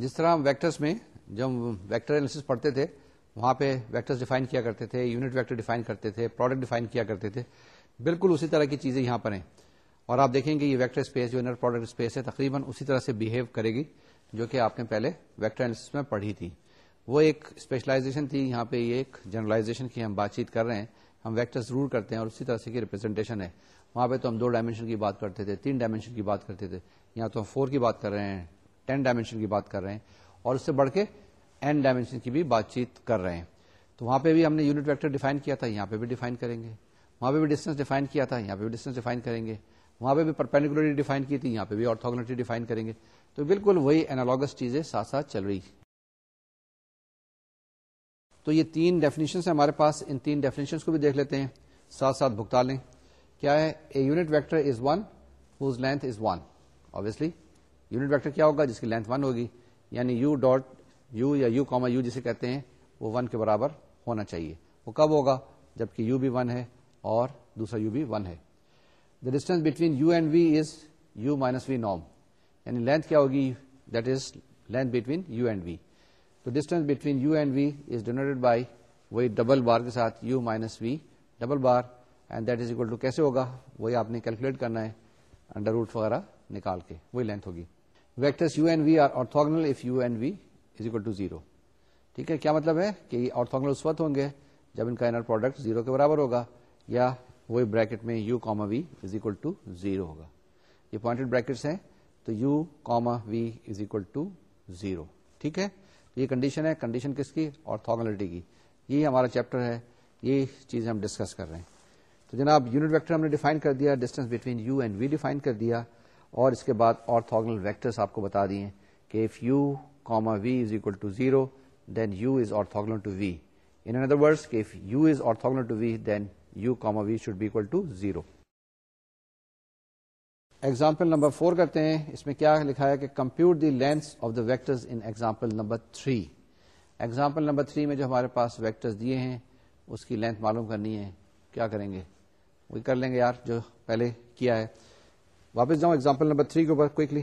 جس طرح ویکٹرس میں جب ہم ویکٹر ویکٹرس پڑھتے تھے وہاں پہ ویکٹرز ڈیفائن کیا کرتے تھے یونٹ ویکٹر ڈیفائن کرتے تھے پروڈکٹ ڈیفائن کیا کرتے تھے بالکل اسی طرح کی چیزیں یہاں پر ہیں اور آپ دیکھیں گے یہ ویکٹر اسپیس جو پروڈکٹ اسپیس ہے تقریباً اسی طرح سے بہیو کرے گی جو کہ آپ نے پہلے ویکٹر میں پڑھی تھی وہ ایک اسپیشلائزیشن تھی یہاں پہ یہ ایک جنرلائزیشن کی ہم بات چیت کر رہے ہیں ہم ویکٹر ضرور کرتے ہیں اور اسی طرح کی ریپرزینٹیشن ہے وہاں پہ تو ہم دو ڈائمینشن کی بات کرتے تھے تین ڈائمینشن کی بات کرتے تھے یہاں تو ہم فور کی بات کر رہے ہیں ٹین ڈائمینشن کی بات کر رہے ہیں اور اس سے بڑھ کے این ڈائمینشن کی بھی بات چیت کر رہے ہیں تو وہاں پہ بھی ہم نے یونٹ ویکٹر ڈیفائن کیا تھا یہاں پہ بھی ڈیفائن کریں گے وہاں پہ بھی ڈسٹینس ڈیفائن کیا تھا یہاں پہ بھی ڈسٹینس ڈیفائن کریں گے وہاں پہ بھی پرپینڈیکولر ڈیفائن کی تھی یہاں پہ بھی آرتھوگلٹری ڈیفائن کریں گے تو بالکل وہی انالوگس چیزیں ساتھ ساتھ چل رہی ہیں تو یہ تین ڈیفینیشن ہیں ہمارے پاس ان تین ڈیفینیشن کو بھی دیکھ لیتے ہیں ساتھ ساتھ بھگتا لیں کیا ہے a unit vector is one whose length is one obviously unit vector کیا ہوگا جس کی لینتھ ون ہوگی یعنی یو ڈاٹ یو یا یو کاما یو جسے کہتے ہیں وہ ون کے برابر ہونا چاہیے وہ کب ہوگا جبکہ یو بھی ون ہے اور دوسرا یو بھی ون ہے the distance between U and V is U minus V norm یعنی لینتھ کیا ہوگی that is length between U and V تو distance between U and V is denoted by وہی ڈبل بار کے ساتھ U minus V double bar and that is equal to کیسے ہوگا وہی آپ نے کیلکولیٹ کرنا ہے انڈر روٹ وغیرہ نکال کے وہی لینتھ ہوگی U U and and V V are orthogonal if is equal to zero ٹھیک ہے کیا مطلب ہے کہ یہ آرتھوگنل اس وقت ہوں گے جب ان کا انر پروڈکٹ زیرو کے برابر ہوگا یا وہی بریکٹ میں u comma v is equal to zero ہوگا یہ پوائنٹڈ بریکٹس ہیں تو u comma v is equal to zero ٹھیک ہے یہ کنڈیشن ہے کنڈیشن کس کی اور کی یہ ہمارا چیپٹر ہے یہ چیز ہم ڈسکس کر رہے ہیں تو جناب یونٹ ویکٹر ہم نے ڈیفائن کر دیا distance between U and V define کر دیا اور اس کے بعد اور تھارگنل ویکٹرس آپ کو بتا دیے کہ if U comma V is equal to zero then U is orthogonal to V in another words کہ if U U is to to V V then comma should be zero example number four کرتے ہیں اس میں کیا لکھا ہے کہ compute the lengths of the in example number three example number three میں جو ہمارے پاس ویکٹر دیے ہیں اس کی لینتھ معلوم کرنی ہے کیا کریں گے وہ کر لیں گے یار جو پہلے کیا ہے واپس جاؤں ایگزامپل نمبر تھری کے اوپر کوکلی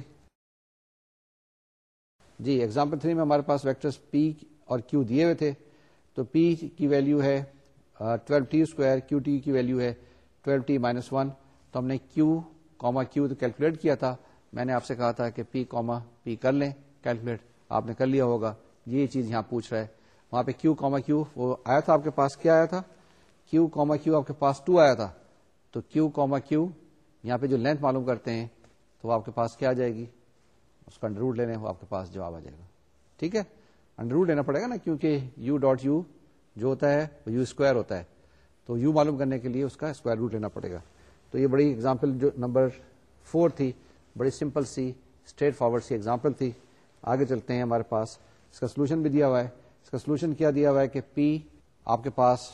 جی ایگزامپل تھری میں ہمارے پاس ویکٹرز پی اور کیو دیے ہوئے تھے تو پی کی ویلو ہے twelve t square q t کی ویلو ہے ٹویلو ٹی مائنس ون تو ہم نے کیو کوما کیو تو کیلکولیٹ کیا تھا میں نے آپ سے کہا تھا کہ پی کوما پی کر لیں کیلکولیٹ آپ نے کر لیا ہوگا یہ چیز یہاں پوچھ رہا ہے وہاں پہ کیو کوما کیو وہ آیا تھا آپ کے پاس کیا آیا تھا کیو کوما کیو آپ کے پاس ٹو آیا تھا تو کیو کوما کیو یہاں پہ جو لینتھ معلوم کرتے ہیں تو وہ آپ کے پاس کیا آ جائے گی اس کا انڈروڈ لینے وہ آپ کے پاس جواب آ جائے گا ٹھیک ہے انڈروڈ لینا پڑے گا نا کیونکہ یو ڈاٹ یو جو ہوتا ہے وہ یو اسکوائر ہوتا ہے تو یو معلوم کرنے کے لیے اس کا اسکوائر روٹ لینا پڑے گا تو یہ بڑی اگزامپل جو نمبر فور تھی بڑی سمپل سی اسٹریٹ فارورڈ سی اگزامپل تھی آگے چلتے ہیں ہمارے پاس اس کا سولوشن بھی دیا دیا ہوا ہوا ہے ہے اس کا سولوشن کیا کہ پی آپ کے پاس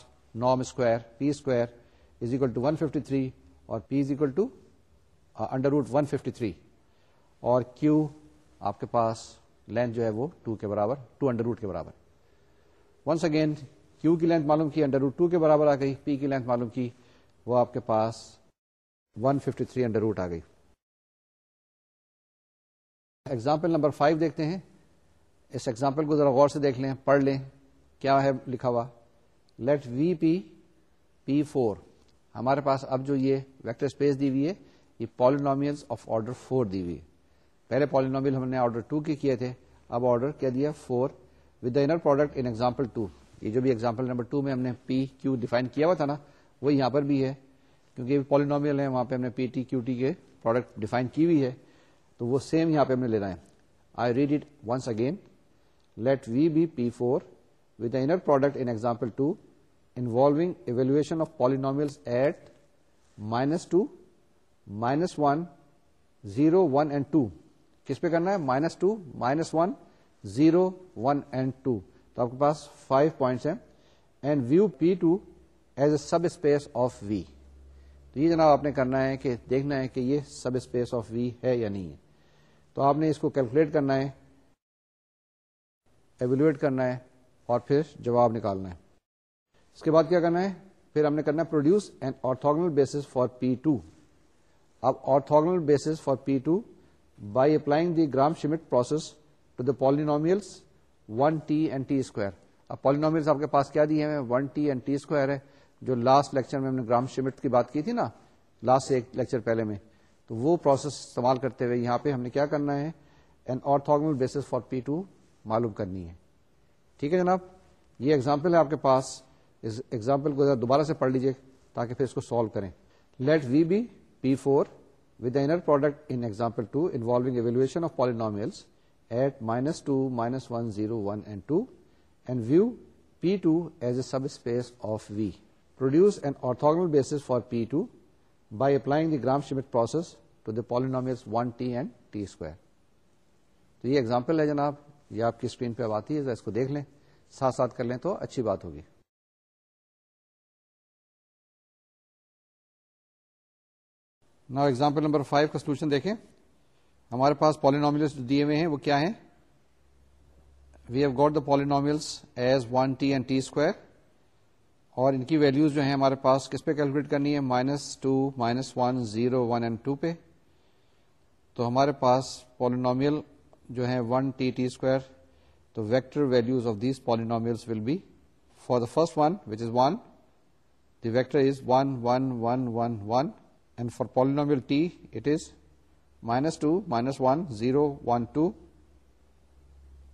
نام square P square is equal to one اور P is equal to under root one fifty three اور پاس لینتھ جو ہے وہ ٹو کے برابر انڈر روٹ کے برابر ونس اگین کیو کی لینتھ معلوم کی انڈر روٹ کے برابر آ گئی پی کی لینتھ معلوم کی وہ آپ کے پاس one fifty three under root آ گئی ایگزامپل نمبر فائیو دیکھتے ہیں اس ایگزامپل کو ذرا غور سے دیکھ لیں پڑھ لیں کیا ہے لکھا ہوا let V P P four ہمارے پاس اب جو یہ ویکٹر اسپیس دی ہوئی ہے یہ پالینومیل آف آرڈر فور دی ہوئی پہلے پالینومیل ہم نے آرڈر ٹو کے کیے تھے اب آرڈر کیا دیا four with inner product in example two یہ جو بھی ایگزامپل نمبر ٹو میں ہم نے پی کیو ڈیفائن کیا ہوا تھا نا وہ یہاں پر بھی ہے کیونکہ پالینومیل ہے وہاں پہ ہم نے پی ٹی کیو ٹی کے پروڈکٹ ڈیفائن کی ہوئی ہے تو وہ سیم یہاں پہ ہم نے لینا ہے I read it once again let V be P four with product in example two involving evaluation of polynomial at minus two minus one zero one and two کس پہ کرنا ہے minus two minus one zero one and two تو آپ کے پاس five points ہیں and view P two as a subspace of V تو یہ جناب آپ نے کرنا ہے کہ دیکھنا ہے کہ یہ سب اسپیس آف وی ہے یا نہیں ہے تو آپ نے اس کو کیلکولیٹ کرنا ہے ایویلویٹ کرنا ہے اور پھر جواب نکالنا ہے اس کے بعد کیا کرنا ہے پھر ہم نے کرنا ہے produce and orthogonal basis for P two اب orthogonal basis for P two by applying the Gram Schmidt process to the polynomials one T and T square اب پالینومیلس آپ کے پاس کیا دیے ہیں one T and T square ہے جو لاسٹ لیکچر میں ہم نے گرام شمٹ کی بات کی تھی نا لاسٹ ایک لیکچر پہلے میں تو وہ پروسیس استعمال کرتے ہوئے یہاں پہ ہم نے کیا کرنا ہے بیس فار پی ٹو معلوم کرنی ہے ٹھیک ہے جناب یہ ایگزامپل ہے آپ کے پاس اس ایگزامپل کو دوبارہ سے پڑھ لیجیے تاکہ پھر اس کو سالو کریں let V be P four with product in example two involving evaluation of polynomials at minus two minus one zero one and two and view P two as a subspace of V produce an basis for P two by applying the Gram Schmidt process to the polynomial one T and T square تو یہ example ہے جناب یہ آپ کی screen پہ اب آتی ہے اس کو دیکھ لیں ساتھ ساتھ کر لیں تو اچھی بات ہوگی نا ایگزامپل نمبر فائیو ہمارے پاس پالینومیلس جو دیے ہوئے ہیں وہ کیا ہیں we have got the polynomials as one T square اور ان کی ویلوز جو ہیں ہمارے پاس کس پہ کیلکولیٹ کرنی ہے minus two minus one zero one and two پہ تو ہمارے پاس پالینومیل جو ہے ون ٹی ٹی اسکوائر تو vector values of these polynomials will be for the first one which is one the vector is one one one one one and for polynomial t it is minus two minus one zero one two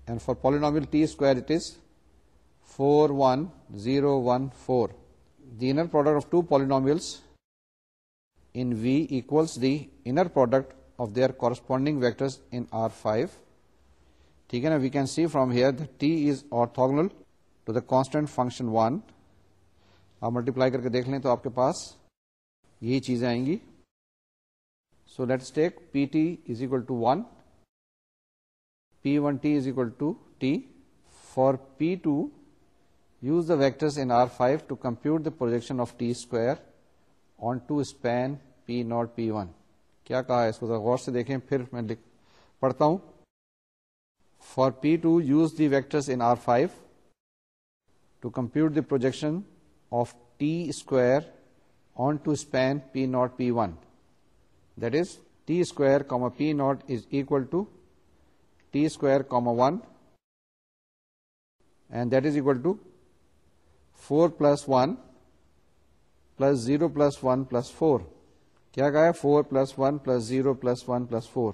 and for polynomial t square it is four one zero one for the inner product of two polynomials in V equals the inner product of their corresponding in R five ٹھیک ہے نا we can see from here the t is orthogonal to the constant function one آپ multiply کے دیکھ لیں تو آپ کے پاس یہی چیزیں آئیں گی so let's take p t is equal to one p one t is equal to t for p two use the vectors in R five to compute the projection of t on to to span p nought p one کیا کہا ہے اس کو غور سے دیکھیں پھر میں پڑھتا ہوں for p two use the vector five to compute the projection of t square on to span p nought p one that is t square comma p nought is equal to t square comma one and that is equal to four plus one plus zero plus one plus four کیا گا four plus one plus zero plus one plus four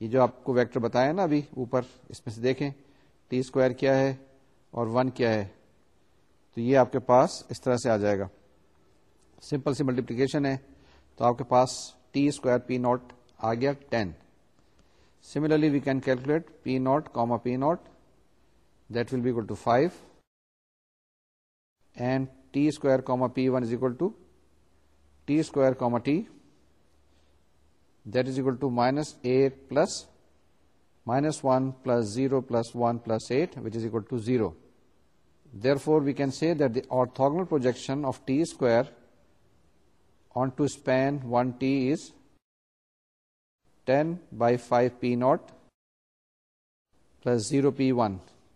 یہ جو آپ کو vector بتایا نا ابھی اوپر اس میں سے دیکھیں ٹی اسکوائر کیا ہے اور ون کیا ہے تو یہ آپ کے پاس اس طرح سے آ جائے گا سمپل سی ملٹیپلیکیشن ہے تو آپ کے پاس ٹی اسکوائر پی ناٹ آ گیا ten similarly we can calculate p nought comma p nought that will be go to five and t square comma p1 is equal to t square comma t, that is equal to minus 8 plus minus 1 plus 0 plus 1 plus 8, which is equal to 0. Therefore, we can say that the orthogonal projection of t square onto span 1t is 10 by 5 p naught plus 0 p1.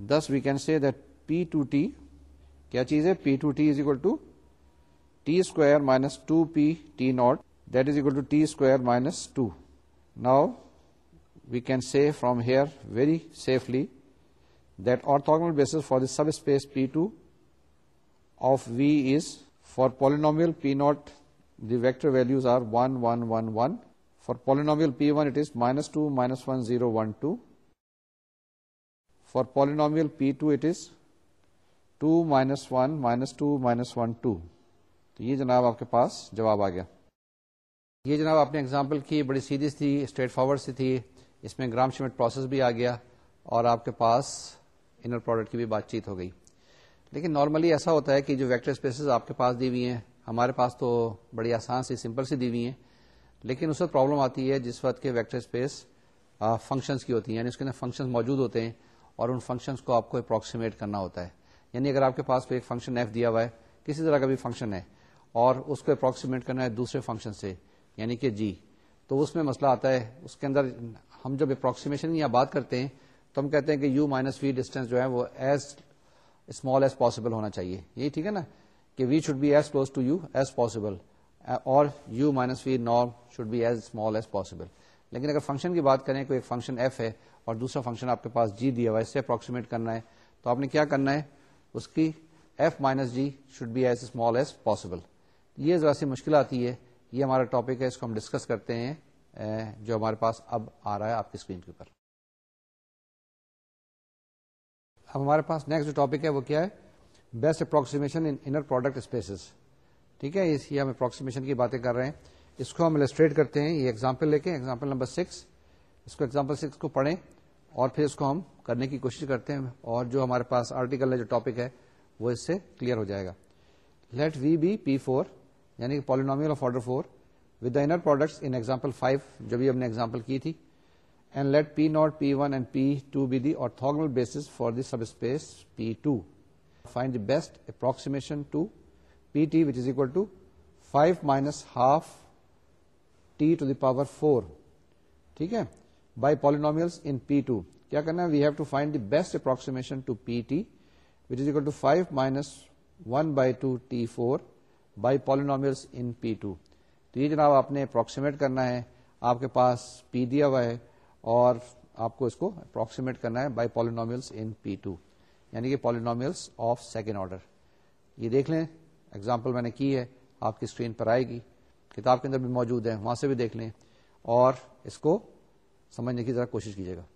Thus we can say that P2T, kya cheez hai, P2T is equal to T square minus 2PT naught, that is equal to T square minus 2. Now we can say from here very safely that orthogonal basis for the subspace P2 of V is, for polynomial P0 the vector values are 1, 1, 1, 1. For polynomial P1 it is minus 2, minus 1, 0, 1, 2. For polynomial p two it is two minus one minus two minus one two تو یہ جناب آپ کے پاس جواب آ گیا یہ جناب آپ نے اگزامپل کی بڑی سیدھی تھی اسٹریٹ فارورڈ سی تھی اس میں گرام شمٹ پروسیس بھی آ گیا اور آپ کے پاس انر پروڈکٹ کی بھی بات چیت ہو گئی لیکن نارملی ایسا ہوتا ہے کہ جو ویکٹر اسپیسیز آپ کے پاس دی ہوئی ہیں ہمارے پاس تو بڑی آسان سی سمپل سی دی ہوئی ہیں لیکن اس وقت پرابلم آتی ہے جس وقت کے ویکٹر اسپیس فنکشنس کی ہوتی ہیں یعنی اس کے اندر فنکشن موجود ہوتے ہیں اور ان فنکشنس کو آپ کو اپروکسیمیٹ کرنا ہوتا ہے یعنی اگر آپ کے پاس کوئی ایک فنکشن ایف دیا ہوا ہے کسی طرح کا بھی فنکشن ہے اور اس کو اپروکسیمیٹ کرنا ہے دوسرے فنکشن سے یعنی کہ جی تو اس میں مسئلہ آتا ہے اس کے اندر ہم جب اپروکسیمیشن یا بات کرتے ہیں تو ہم کہتے ہیں کہ یو مائنس وی ڈسٹینس جو ہے وہ ایز اسمال ایز پاسبل ہونا چاہیے یہی ٹھیک ہے نا کہ v should be as close to u as possible اور u minus v norm should be as small as possible لیکن اگر فنکشن کی بات کریں کوئی ایک فنکشن ایف ہے اور دوسرا فنکشن آپ کے پاس جی دیا ہوا اس سے اپروکسیمیٹ کرنا ہے تو آپ نے کیا کرنا ہے اس کی f minus g should be as small as possible یہ ذرا سی مشکل آتی ہے یہ ہمارا ٹاپک ہے اس کو ہم ڈسکس کرتے ہیں جو ہمارے پاس اب آ رہا ہے آپ کی اسکرین کے اوپر اب ہمارے پاس نیکسٹ جو ٹاپک ہے وہ کیا ہے best approximation in inner product spaces ٹھیک ہے یہ ہم اپروکسیمیشن کی باتیں کر رہے ہیں اس کو ہم السٹریٹ کرتے ہیں یہ ایگزامپل لے کے ایگزامپل نمبر سکس اس کو ایگزامپل سکس کو پڑھیں اور پھر اس کو ہم کرنے کی کوشش کرتے ہیں اور جو ہمارے پاس آرٹیکل ہے جو ٹاپک ہے وہ اس سے کلیئر ہو جائے گا let V be P four یعنی کہ polynomial of order four with inner products in example five جو بھی ہم نے ایگزامپل کی تھی and let P naught P one and P two be the اور basis for the subspace P two find the best approximation to p t which is equal to five minus half t to the power four ٹھیک ہے by polynomials in P two کیا کرنا ہے we have to find the best approximation to p t which is equal to five minus one by two t four by polynomials in P two تو یہ جناب آپ نے approximate کرنا ہے آپ کے پاس پی دیا ہوا ہے اور آپ کو اس کو اپروکسیمیٹ کرنا ہے by polynomials in P two یعنی کہ پالینومیلس آف سیکنڈ آرڈر یہ دیکھ لیں اگزامپل میں نے کی ہے آپ کی اسکرین پر آئے گی کتاب کے اندر بھی موجود ہے وہاں سے بھی دیکھ لیں اور اس کو سمجھنے کی ذرا کوشش کیجیے گا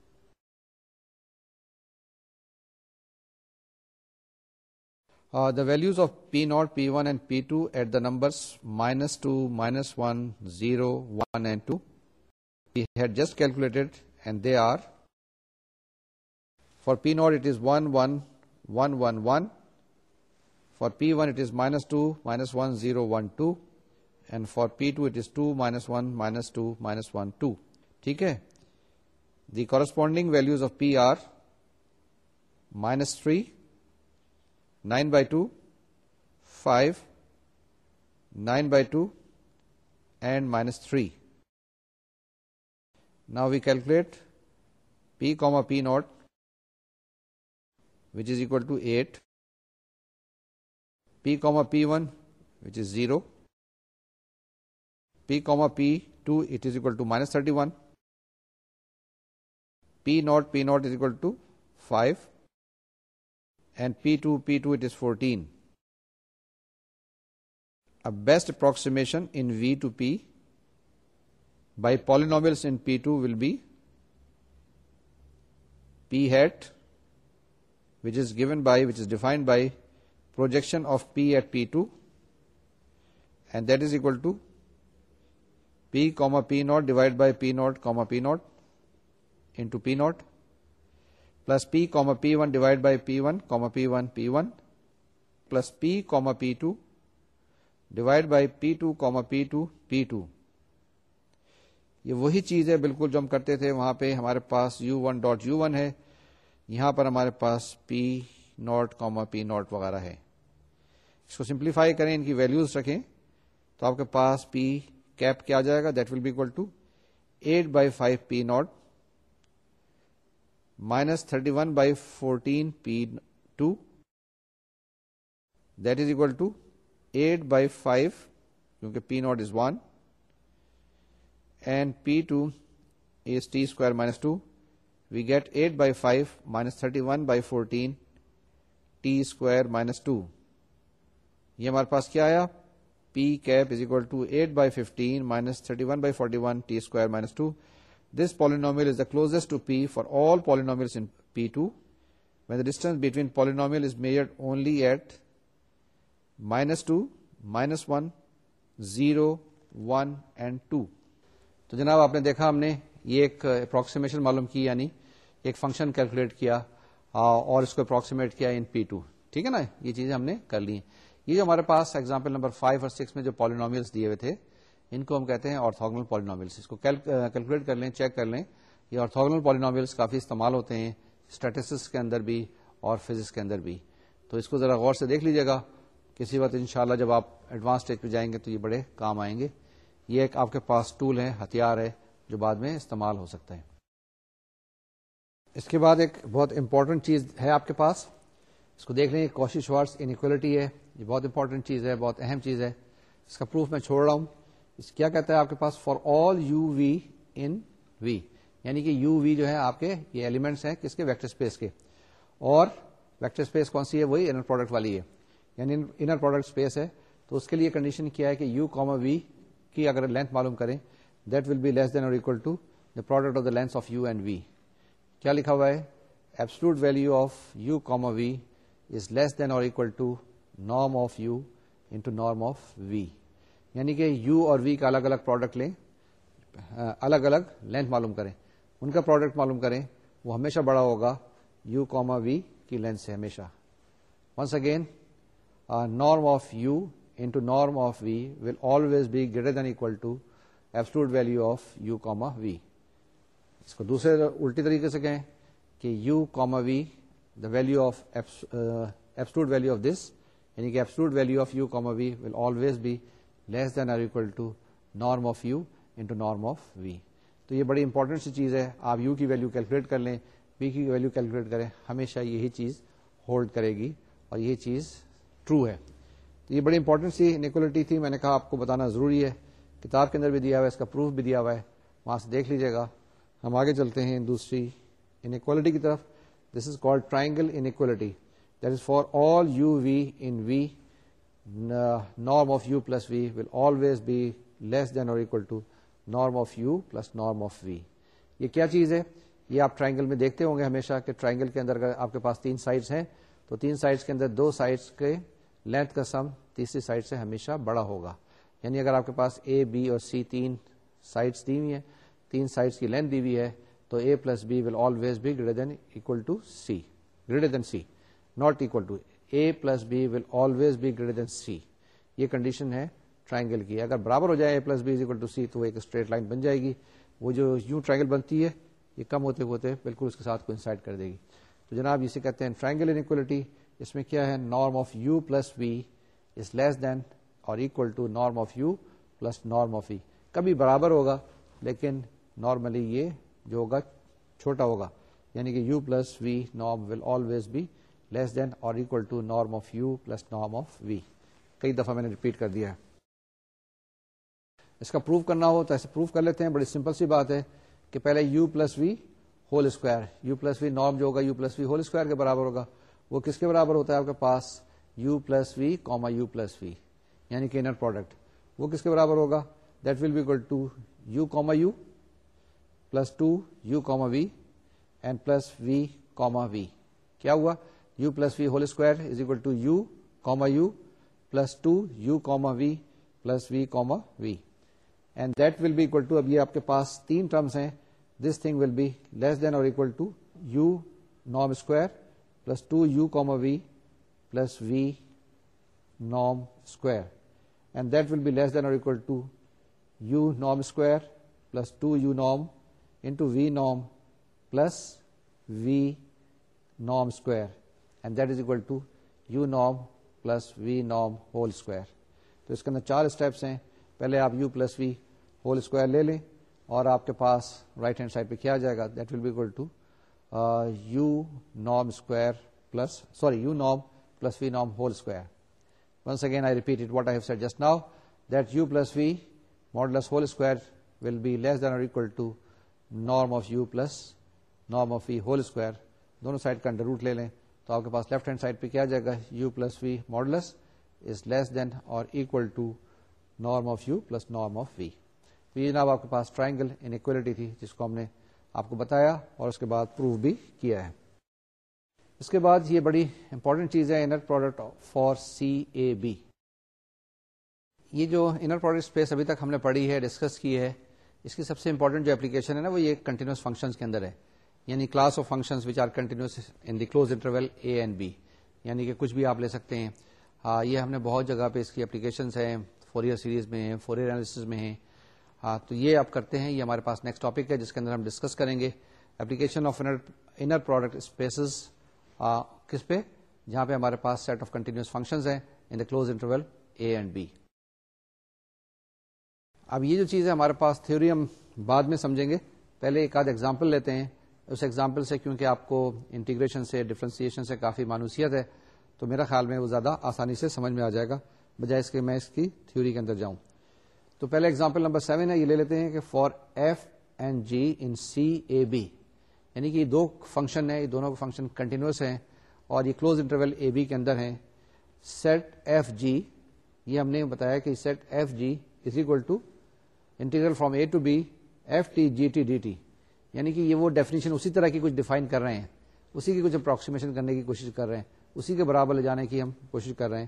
the values of p nought p one and p two at the number minus two minus one zero one and two we had just calculated and they are for p nought it is one one one one one for p one it is minus two minus one zero one two and for p two it is two minus one minus two minus one two ٹھیک ہے The corresponding values of P are minus 3, 9 by 2, 5, 9 by 2, and minus 3. Now we calculate P comma P naught, which is equal to 8, P comma P1, which is 0, P comma P2, it is equal to minus 31, P0 is equal to 5 and P2 it is 14. A best approximation in V to P by polynomials in P2 will be P hat, which is defined by projection of P at P2, and that is equal to P comma P0 divided by P0 comma P0 into P p plus plus p P1 p one divide by p one plus p one p one plus p comma p two divide by p two p two p two یہ وہی چیز ہے بالکل جو ہم کرتے تھے وہاں پہ ہمارے پاس u one dot u one ہے یہاں پر ہمارے پاس p nought comma p nought وغیرہ ہے اس کو سمپلیفائی کریں ان کی ویلوز رکھیں تو آپ کے پاس پی کیپ کیا جائے گا that will be equal to eight by five p nought minus thirty one by fourteen p two equal to eight by five کیونکہ p is is one and p two square t square minus two we get eight by five minus thirty one by minus minus two یہ ہمارے پاس کیا آیا p cap is equal to eight by fifteen minus thirty one by forty one t square minus two this polynomial is the close to p for all polynomial p ٹوٹینس between polynomial is measure only at minus two minus one zero one and two تو جناب آپ نے دیکھا ہم نے یہ ایک approximation معلوم کی یعنی ایک فنکشن کیلکولیٹ کیا اور اس کو اپروکسیمیٹ کیا ان پی ٹو ٹھیک ہے نا یہ چیزیں ہم نے کر لی ہیں یہ جو ہمارے پاس ایگزامپل نمبر فائیو اور سکس میں جو پالینومیلس دیے ہوئے تھے ان کو ہم کہتے ہیں آرتوگنل پالینوبلس کو کیلکولیٹ کر لیں چیک کر لیں یہ آرتھوگنل پالیناویلس کافی استعمال ہوتے ہیں اسٹیٹسٹکس کے اندر بھی اور فزکس کے اندر بھی تو اس کو ذرا غور سے دیکھ لیجیے گا کسی وقت ان جب آپ ایڈوانس اسٹیج پہ جائیں گے تو یہ بڑے کام آئیں گے یہ ایک آپ کے پاس ٹول ہے ہتھیار ہے جو بعد میں استعمال ہو سکتا ہے اس کے بعد ایک بہت امپورٹنٹ چیز ہے آپ کے پاس اس کو دیکھ لیں کوشش وارس انکوالٹی ہے یہ بہت امپورٹنٹ چیز ہے بہت اہم چیز ہے اس کا پروف میں چھوڑ رہا ہوں اس کیا کہتا ہے آپ کے پاس for all you v in v یعنی کہ یو وی جو ہے آپ کے یہ ایلیمنٹس ہیں کس کے ویکٹر اسپیس کے اور ویکٹر اسپیس کون سی ہے وہی انر پروڈکٹ والی ہے یعنی انر پروڈکٹ اسپیس ہے تو اس کے لیے کنڈیشن کیا ہے کہ یو کاما وی کی اگر لینتھ معلوم کریں that will be less than or equal to the product of the length of u and v کیا لکھا ہوا ہے absolute value of of of u u comma v v is less than or equal to norm norm into یعنی کہ you اور v کا الگ الگ پروڈکٹ لیں الگ الگ لینتھ معلوم کریں ان کا پروڈکٹ معلوم کریں وہ ہمیشہ بڑا ہوگا یو کوما وی کی لینتھ سے ہمیشہ once again norm of u into norm of v will always be greater than equal to absolute value of u comma v اس کو دوسرے الٹی طریقے سے کہیں کہ u comma v the value of absolute value of this یعنی کہ value of u v will always be less than or equal to norm of u into norm of v تو یہ بڑی امپورٹنٹ سی چیز ہے آپ یو کی ویلیو کیلکولیٹ کر لیں بی کی ویلو کیلکولیٹ کریں ہمیشہ یہی چیز ہولڈ کرے گی اور یہ چیز ٹرو ہے تو یہ بڑی امپورٹنٹ سی نیکولیٹی تھی میں نے کہا آپ کو بتانا ضروری ہے کتاب کے اندر بھی دیا ہوا ہے اس کا پروف بھی دیا ہوا ہے وہاں سے دیکھ لیجیے گا ہم آگے چلتے ہیں دوسری انکوالٹی کی طرف this is call triangle inequality that is for all u v in V norm of u plus v will always norm than اور یہ کیا چیز ہے یہ آپ ٹرائنگل میں دیکھتے ہوں گے ہمیشہ کہ ٹرائنگل کے اندر آپ کے پاس تین سائڈس ہیں تو تین سائڈس کے اندر دو سائڈس کے لینتھ کا سم تیسری سائڈ سے ہمیشہ بڑا ہوگا یعنی اگر آپ کے پاس اے بی اور سی تین سائڈس دی ہوئی ہیں تین سائڈس کی لینتھ دی ہوئی ہے تو a plus b will always be greater than equal to c greater than c not equal to a plus b will always be greater than c یہ کنڈیشن ہے ٹرائنگل کی اگر برابر ہو جائے a plus b is to c تو ایک straight line بن جائے گی وہ جو یوں ٹرائنگل بنتی ہے یہ کم ہوتے ہوتے بالکل اس کے ساتھ کر دے گی تو جناب اسے کہتے ہیں ٹرائنگل انکولیٹی اس میں کیا ہے norm of u plus v is less than or equal to norm of u plus norm of e کبھی برابر ہوگا لیکن نارملی یہ جو ہوگا چھوٹا ہوگا یعنی کہ u plus v norm will always be less or equal to norm of u plus norm of v کئی دفعہ میں نے ریپیٹ کر دیا ہے اس کا پروف کرنا ہو تو ایسے پروف کر لیتے ہیں بڑی سمپل سی بات ہے کہ پہلے u plus v whole square u plus v norm جو ہوگا u plus v whole square کے برابر ہوگا وہ کس کے برابر ہوتا ہے آپ کے پاس u plus v comma u plus v یعنی کہ انر پروڈکٹ وہ کس کے برابر ہوگا that will be equal to u comma u plus two u comma v and plus v comma v کیا ہوا u plus v whole square is equal to u comma u plus two u comma v plus v comma v and that will be equal to اب یہ آپ کے پاس تین terms ہیں this thing will be less than or equal to you نام square plus two u comma v plus وی نام square and that will be less than or equal to you نام square plus two you نام into وی نام plus وی نام square and that is equal to you نام plus وی نام whole square تو اس کے اندر چار اسٹیپس ہیں پہلے آپ u plus v whole square لے لیں اور آپ کے پاس رائٹ ہینڈ سائڈ پہ کیا جائے گا that will be equal to you نام اسکوائر پلس سوری یو نام پلس وی نام whole square once again I repeat it what I have set just now that you plus v models whole square will be less than or equal to norm of u plus norm of v whole square دونوں side کا under root لے لیں تو آپ کے پاس left hand side پہ کیا جائے گا u plus v modulus is less than or equal to norm norm of of u plus v تو یہ جناب آپ کے پاس ٹرائنگل تھی جس کو ہم نے آپ کو بتایا اور اس کے بعد پروف بھی کیا ہے اس کے بعد یہ بڑی امپورٹینٹ چیز ہے inner product for C A B یہ جو انر پروڈکٹ اسپیس ابھی تک ہم نے پڑھی ہے ڈسکس کی ہے اس کی سب سے امپورٹینٹ جو اپلیکیشن ہے نا وہ یہ کنٹینیوس فنکشن کے اندر ہے یعنی class of function which are continuous in the close interval A and B یعنی کہ کچھ بھی آپ لے سکتے ہیں یہ ہم نے بہت جگہ پہ اس کی اپلیکیشنس ہیں فور ایئر سیریز میں ہیں فور ایئر میں ہیں تو یہ آپ کرتے ہیں یہ ہمارے پاس نیکسٹ ٹاپک ہے جس کے اندر ہم ڈسکس کریں گے application of inner product spaces کس پہ جہاں پہ ہمارے پاس سیٹ آف کنٹینیوس فنکشنز ہیں in the closed interval A and B اب یہ جو چیز ہے ہمارے پاس تھیوریم بعد میں سمجھیں گے پہلے ایک آدھ ایگزامپل لیتے ہیں اس ایگزامپل سے کیونکہ آپ کو انٹیگریشن سے ڈفرینسیشن سے کافی مانوسیت ہے تو میرا خیال میں وہ زیادہ آسانی سے سمجھ میں آ جائے گا بجائے اس کے میں اس کی تھیوری کے اندر جاؤں تو پہلے ایگزامپل نمبر سیون ہے یہ لے لیتے ہیں کہ for f and g in C a b یعنی کہ یہ دو فنکشن ہے یہ دونوں فنکشن کنٹینیوس ہیں اور یہ کلوز انٹرول اے بی کے اندر ہیں سیٹ ایف جی یہ ہم نے بتایا کہ set f g is equal to integral from a to b f t g t d t یعنی کہ یہ وہ ڈیفینیشن اسی طرح کی کچھ ڈیفائن کر رہے ہیں اسی کی کچھ اپروکسیمیشن کرنے کی کوشش کر رہے ہیں اسی کے برابر لے جانے کی ہم کوشش کر رہے ہیں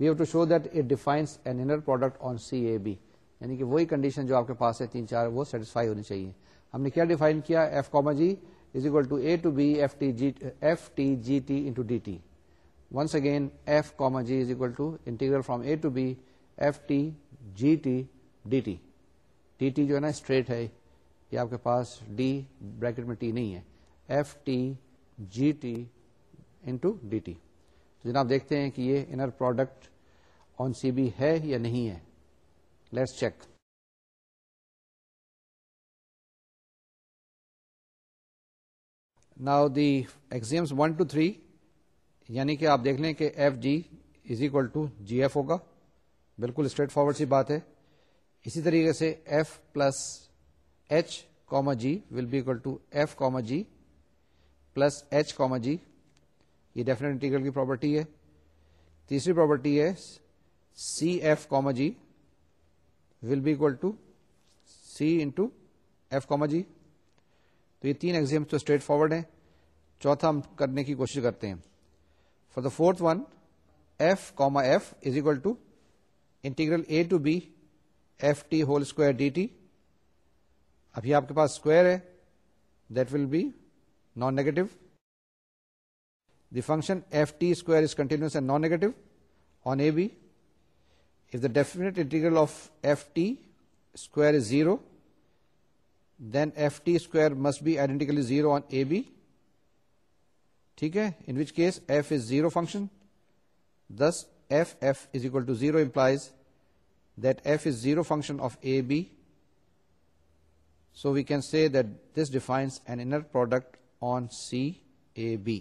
we have to show that it defines an inner product on C A B یعنی کہ وہی کنڈیشن جو آپ کے پاس ہے تین چار وہ سیٹسفائی ہونی چاہیے ہم نے کیا ڈیفائن کیا F comma G is equal to A to B F T G F T G T D T once again F comma G is equal to integral from A to B F T G T T D T جو ہے نا straight ہے یہ آپ کے پاس D bracket میں T نہیں ہے F T G T into D T جناب دیکھتے ہیں کہ یہ inner product on C B ہے یا نہیں ہے let's check now the examples one two three یعنی کہ آپ دیکھ لیں کہ F G is equal to G F ہوگا بالکل اسٹریٹ فارورڈ سی بات ہے اسی طریقے سے F plus H comma G will be equal to F comma G plus H comma G یہ ڈیفینیٹ انٹیگرل کی پراپرٹی ہے تیسری پراپرٹی ہے C F comma G will be equal to C into F comma G تو یہ تین axioms تو straightforward ہیں چوتھا ہم کرنے کی کوشش کرتے ہیں for the fourth one F comma F is equal to integral A to B F T whole square D T ابھی آپ کے پاس اسکوائر ہے that will be non negative the function F T square is continuous and non negative on A B if the definite integral of F T square is zero then F T square must be identically zero on A B ٹھیک ہے in which case F is zero function this F F is equal to zero implies that F is zero function of A B so we can see this defines an inner product on C A B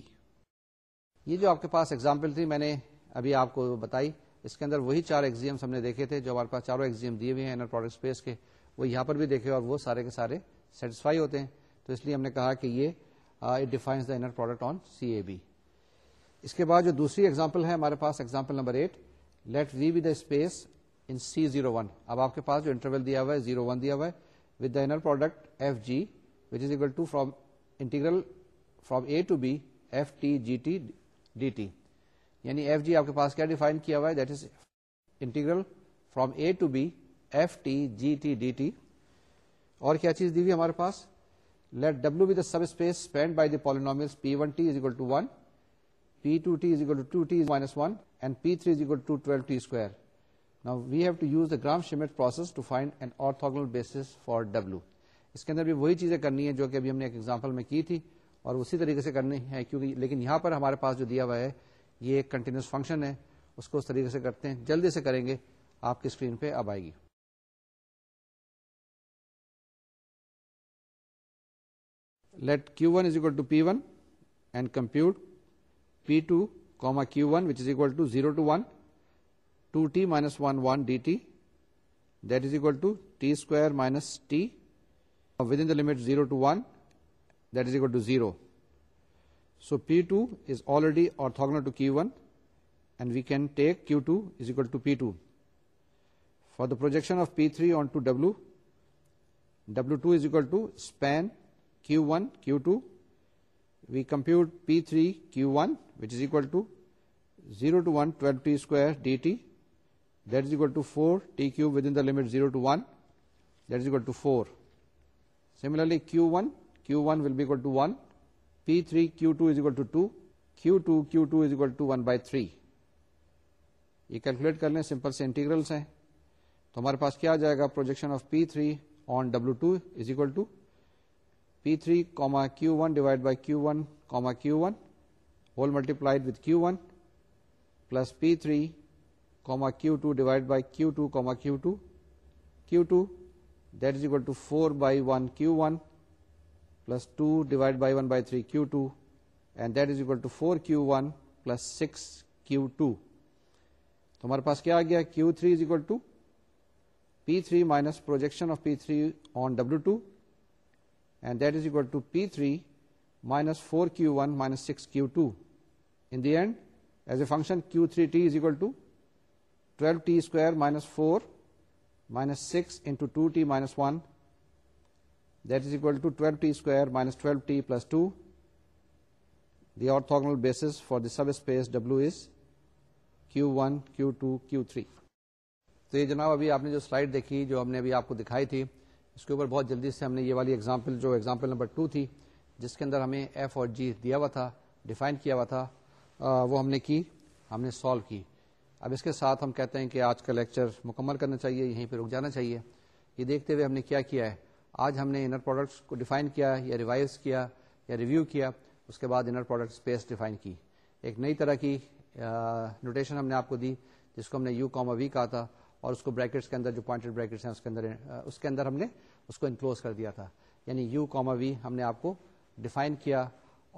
یہ جو آپ کے پاس example تھی میں نے ابھی آپ کو بتائی اس کے اندر وہی چار ایگزیمس ہم نے دیکھے تھے جو ہمارے پاس چاروں ایگزیم دیے ہوئے ہیں انر پروڈکٹ اسپیس کے وہ یہاں پر بھی دیکھے اور وہ سارے کے سارے سیٹسفائی ہوتے ہیں تو اس لیے ہم نے کہا کہ یہ it defines the inner product on C A B اس کے بعد جو دوسری ایگزامپل ہے ہمارے پاس example number eight let V V the space in C zero one اب آپ کے پاس جو انٹرویل دیا ہوا ہے زیرو ون دیا ہوا ہے product F G was equal to فرمٹی یعنی ایف جی آپ کے پاس کیا ڈیفائن کیا ہوا ہے to be f t g t اور کیا چیز دی گئی ہمارے پاس let W be the subspace by the polynomial p one t one p two equal to two minus one and p three is equal to twelve t square we've to use Gram Schmidt process to find a basis for W اس کے اندر بھی وہی چیزیں کرنی ہے جو کہ ابھی ہم نے ایک ایگزامپل میں کی تھی اور اسی طریقے سے کرنی ہے کیونکہ لیکن یہاں پر ہمارے پاس جو دیا ہوا ہے یہ ایک کنٹینیوس فنکشن ہے اس کو اس طریقے سے کرتے ہیں جلدی سے کریں گے آپ کی اسکرین پہ اب آئے گی let Q one is equal to P one and compute P two comma Q one which is equal to zero to one 2t minus 1, 1 dt, that is equal to t square minus t, within the limit 0 to 1, that is equal to 0. So P2 is already orthogonal to Q1, and we can take Q2 is equal to P2. For the projection of P3 onto W, W2 is equal to span Q1, Q2. We compute P3, Q1, which is equal to 0 to 1, 12t square dt. That is that to four to with in the limit zero to one that is p3 to four similarly Q one Q one will be to Q two is یہ calculate کر لیں simple سے integrals ہیں تو ہمارے پاس کیا جائے گا projection of P three on W two is equal to P three comma Q one divide by Q one comma Q one whole multiplied Q one plus P three comma Q two divide by Q two comma Q two Q two that is equal to four by one Q one plus two divide by one by three Q two and that is equal to four Q one plus six Q two تو ہمارے پاس کیا آ گیا Q three is equal to P three minus projection of P three on W two and that is equal to P three minus four Q one minus six Q two in the end as a function Q three T is equal to 12t square minus 4 minus 6 into 2t minus 1 that is equal to 12t square minus 12t plus 2 the orthogonal basis for the subspace W is Q1, Q2, Q3 تو یہ جناب ابھی آپ نے جو slide دیکھی جو ہم نے ابھی آپ کو دکھائی تھی اس کے اوپر بہت جلدی سے ہم نے یہ والی ایگزامپل جو ایگزامپل نمبر ٹو تھی جس کے اندر ہمیں ایف اور جی دیا ہوا تھا ڈیفائن کیا ہوا تھا آ, وہ ہم نے کی ہم نے سالو کی اب اس کے ساتھ ہم کہتے ہیں کہ آج کا لیکچر مکمل کرنا چاہیے یہیں پہ رک جانا چاہیے یہ دیکھتے ہوئے ہم نے کیا کیا ہے آج ہم نے انر پروڈکٹس کو ڈیفائن کیا یا ریوائز کیا یا ریویو کیا اس کے بعد انر پروڈکٹ اسپیس ڈیفائن کی ایک نئی طرح کی نوٹیشن ہم نے آپ کو دی جس کو ہم نے یو کاما وی کہا تھا اور اس کو بریکٹس کے اندر جو پوائنٹڈ بریکٹس ہیں اس کے اندر اس کے اندر ہم نے اس کو انکلوز کر دیا تھا یعنی یو کاما وی ہم نے آپ کو ڈیفائن کیا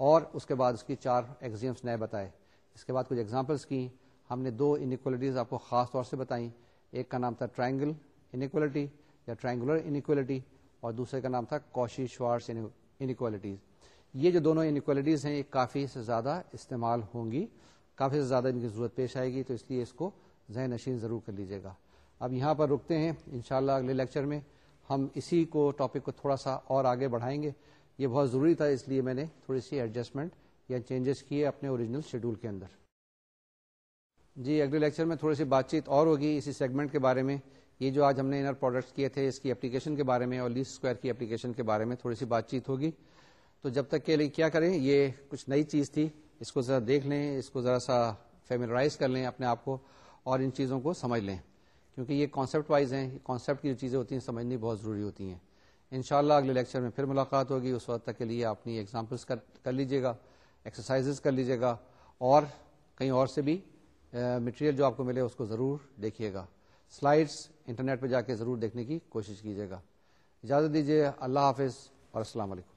اور اس کے بعد اس کی چار ایگزیمس نئے بتائے اس کے بعد کچھ ایگزامپلس کی ہم نے دو انکوالٹیز آپ کو خاص طور سے بتائیں ایک کا نام تھا ٹرائنگل انکوالٹی یا ٹرائنگولر انکوالٹی اور دوسرے کا نام تھا کوشی شوارس انکوالٹیز یہ جو دونوں انکوالٹیز ہیں یہ کافی سے زیادہ استعمال ہوں گی کافی سے زیادہ ان کی ضرورت پیش آئے گی تو اس لیے اس کو ذہن نشین ضرور کر لیجیے گا اب یہاں پر رکتے ہیں انشاءاللہ شاء اگلے لیکچر میں ہم اسی کو ٹاپک کو تھوڑا سا اور آگے بڑھائیں گے یہ بہت ضروری تھا اس لیے میں نے تھوڑی سی ایڈجسٹمنٹ یا چینجز کیے اپنے اوریجنل شیڈول کے اندر جی اگلے لیکچر میں تھوڑی سی بات چیت اور ہوگی اسی سیگمنٹ کے بارے میں یہ جو آج ہم نے انر پروڈکٹس کیے تھے اس کی اپلیکیشن کے بارے میں اور لیس اسکوائر کی اپلیکیشن کے بارے میں تھوڑی سی بات چیت ہوگی تو جب تک کے لیے کیا کریں یہ کچھ نئی چیز تھی اس کو ذرا دیکھ لیں اس کو ذرا سا فیملرائز کر لیں اپنے آپ کو اور ان چیزوں کو سمجھ لیں کیونکہ یہ کانسیپٹ وائز ہیں کانسیپٹ کی جو چیزیں ہوتی ہیں سمجھنی بہت ضروری ہوتی ہیں ان اگلے لیکچر میں پھر ملاقات ہوگی اس وقت تک کے لیے اپنی ایگزامپلس کر لیجیے گا ایکسرسائز کر لیجیے گا اور کہیں اور سے بھی مٹیریل جو آپ کو ملے اس کو ضرور دیکھیے گا سلائڈس انٹرنیٹ پہ جا کے ضرور دیکھنے کی کوشش کیجیے گا اجازت دیجیے اللہ حافظ اور السلام علیکم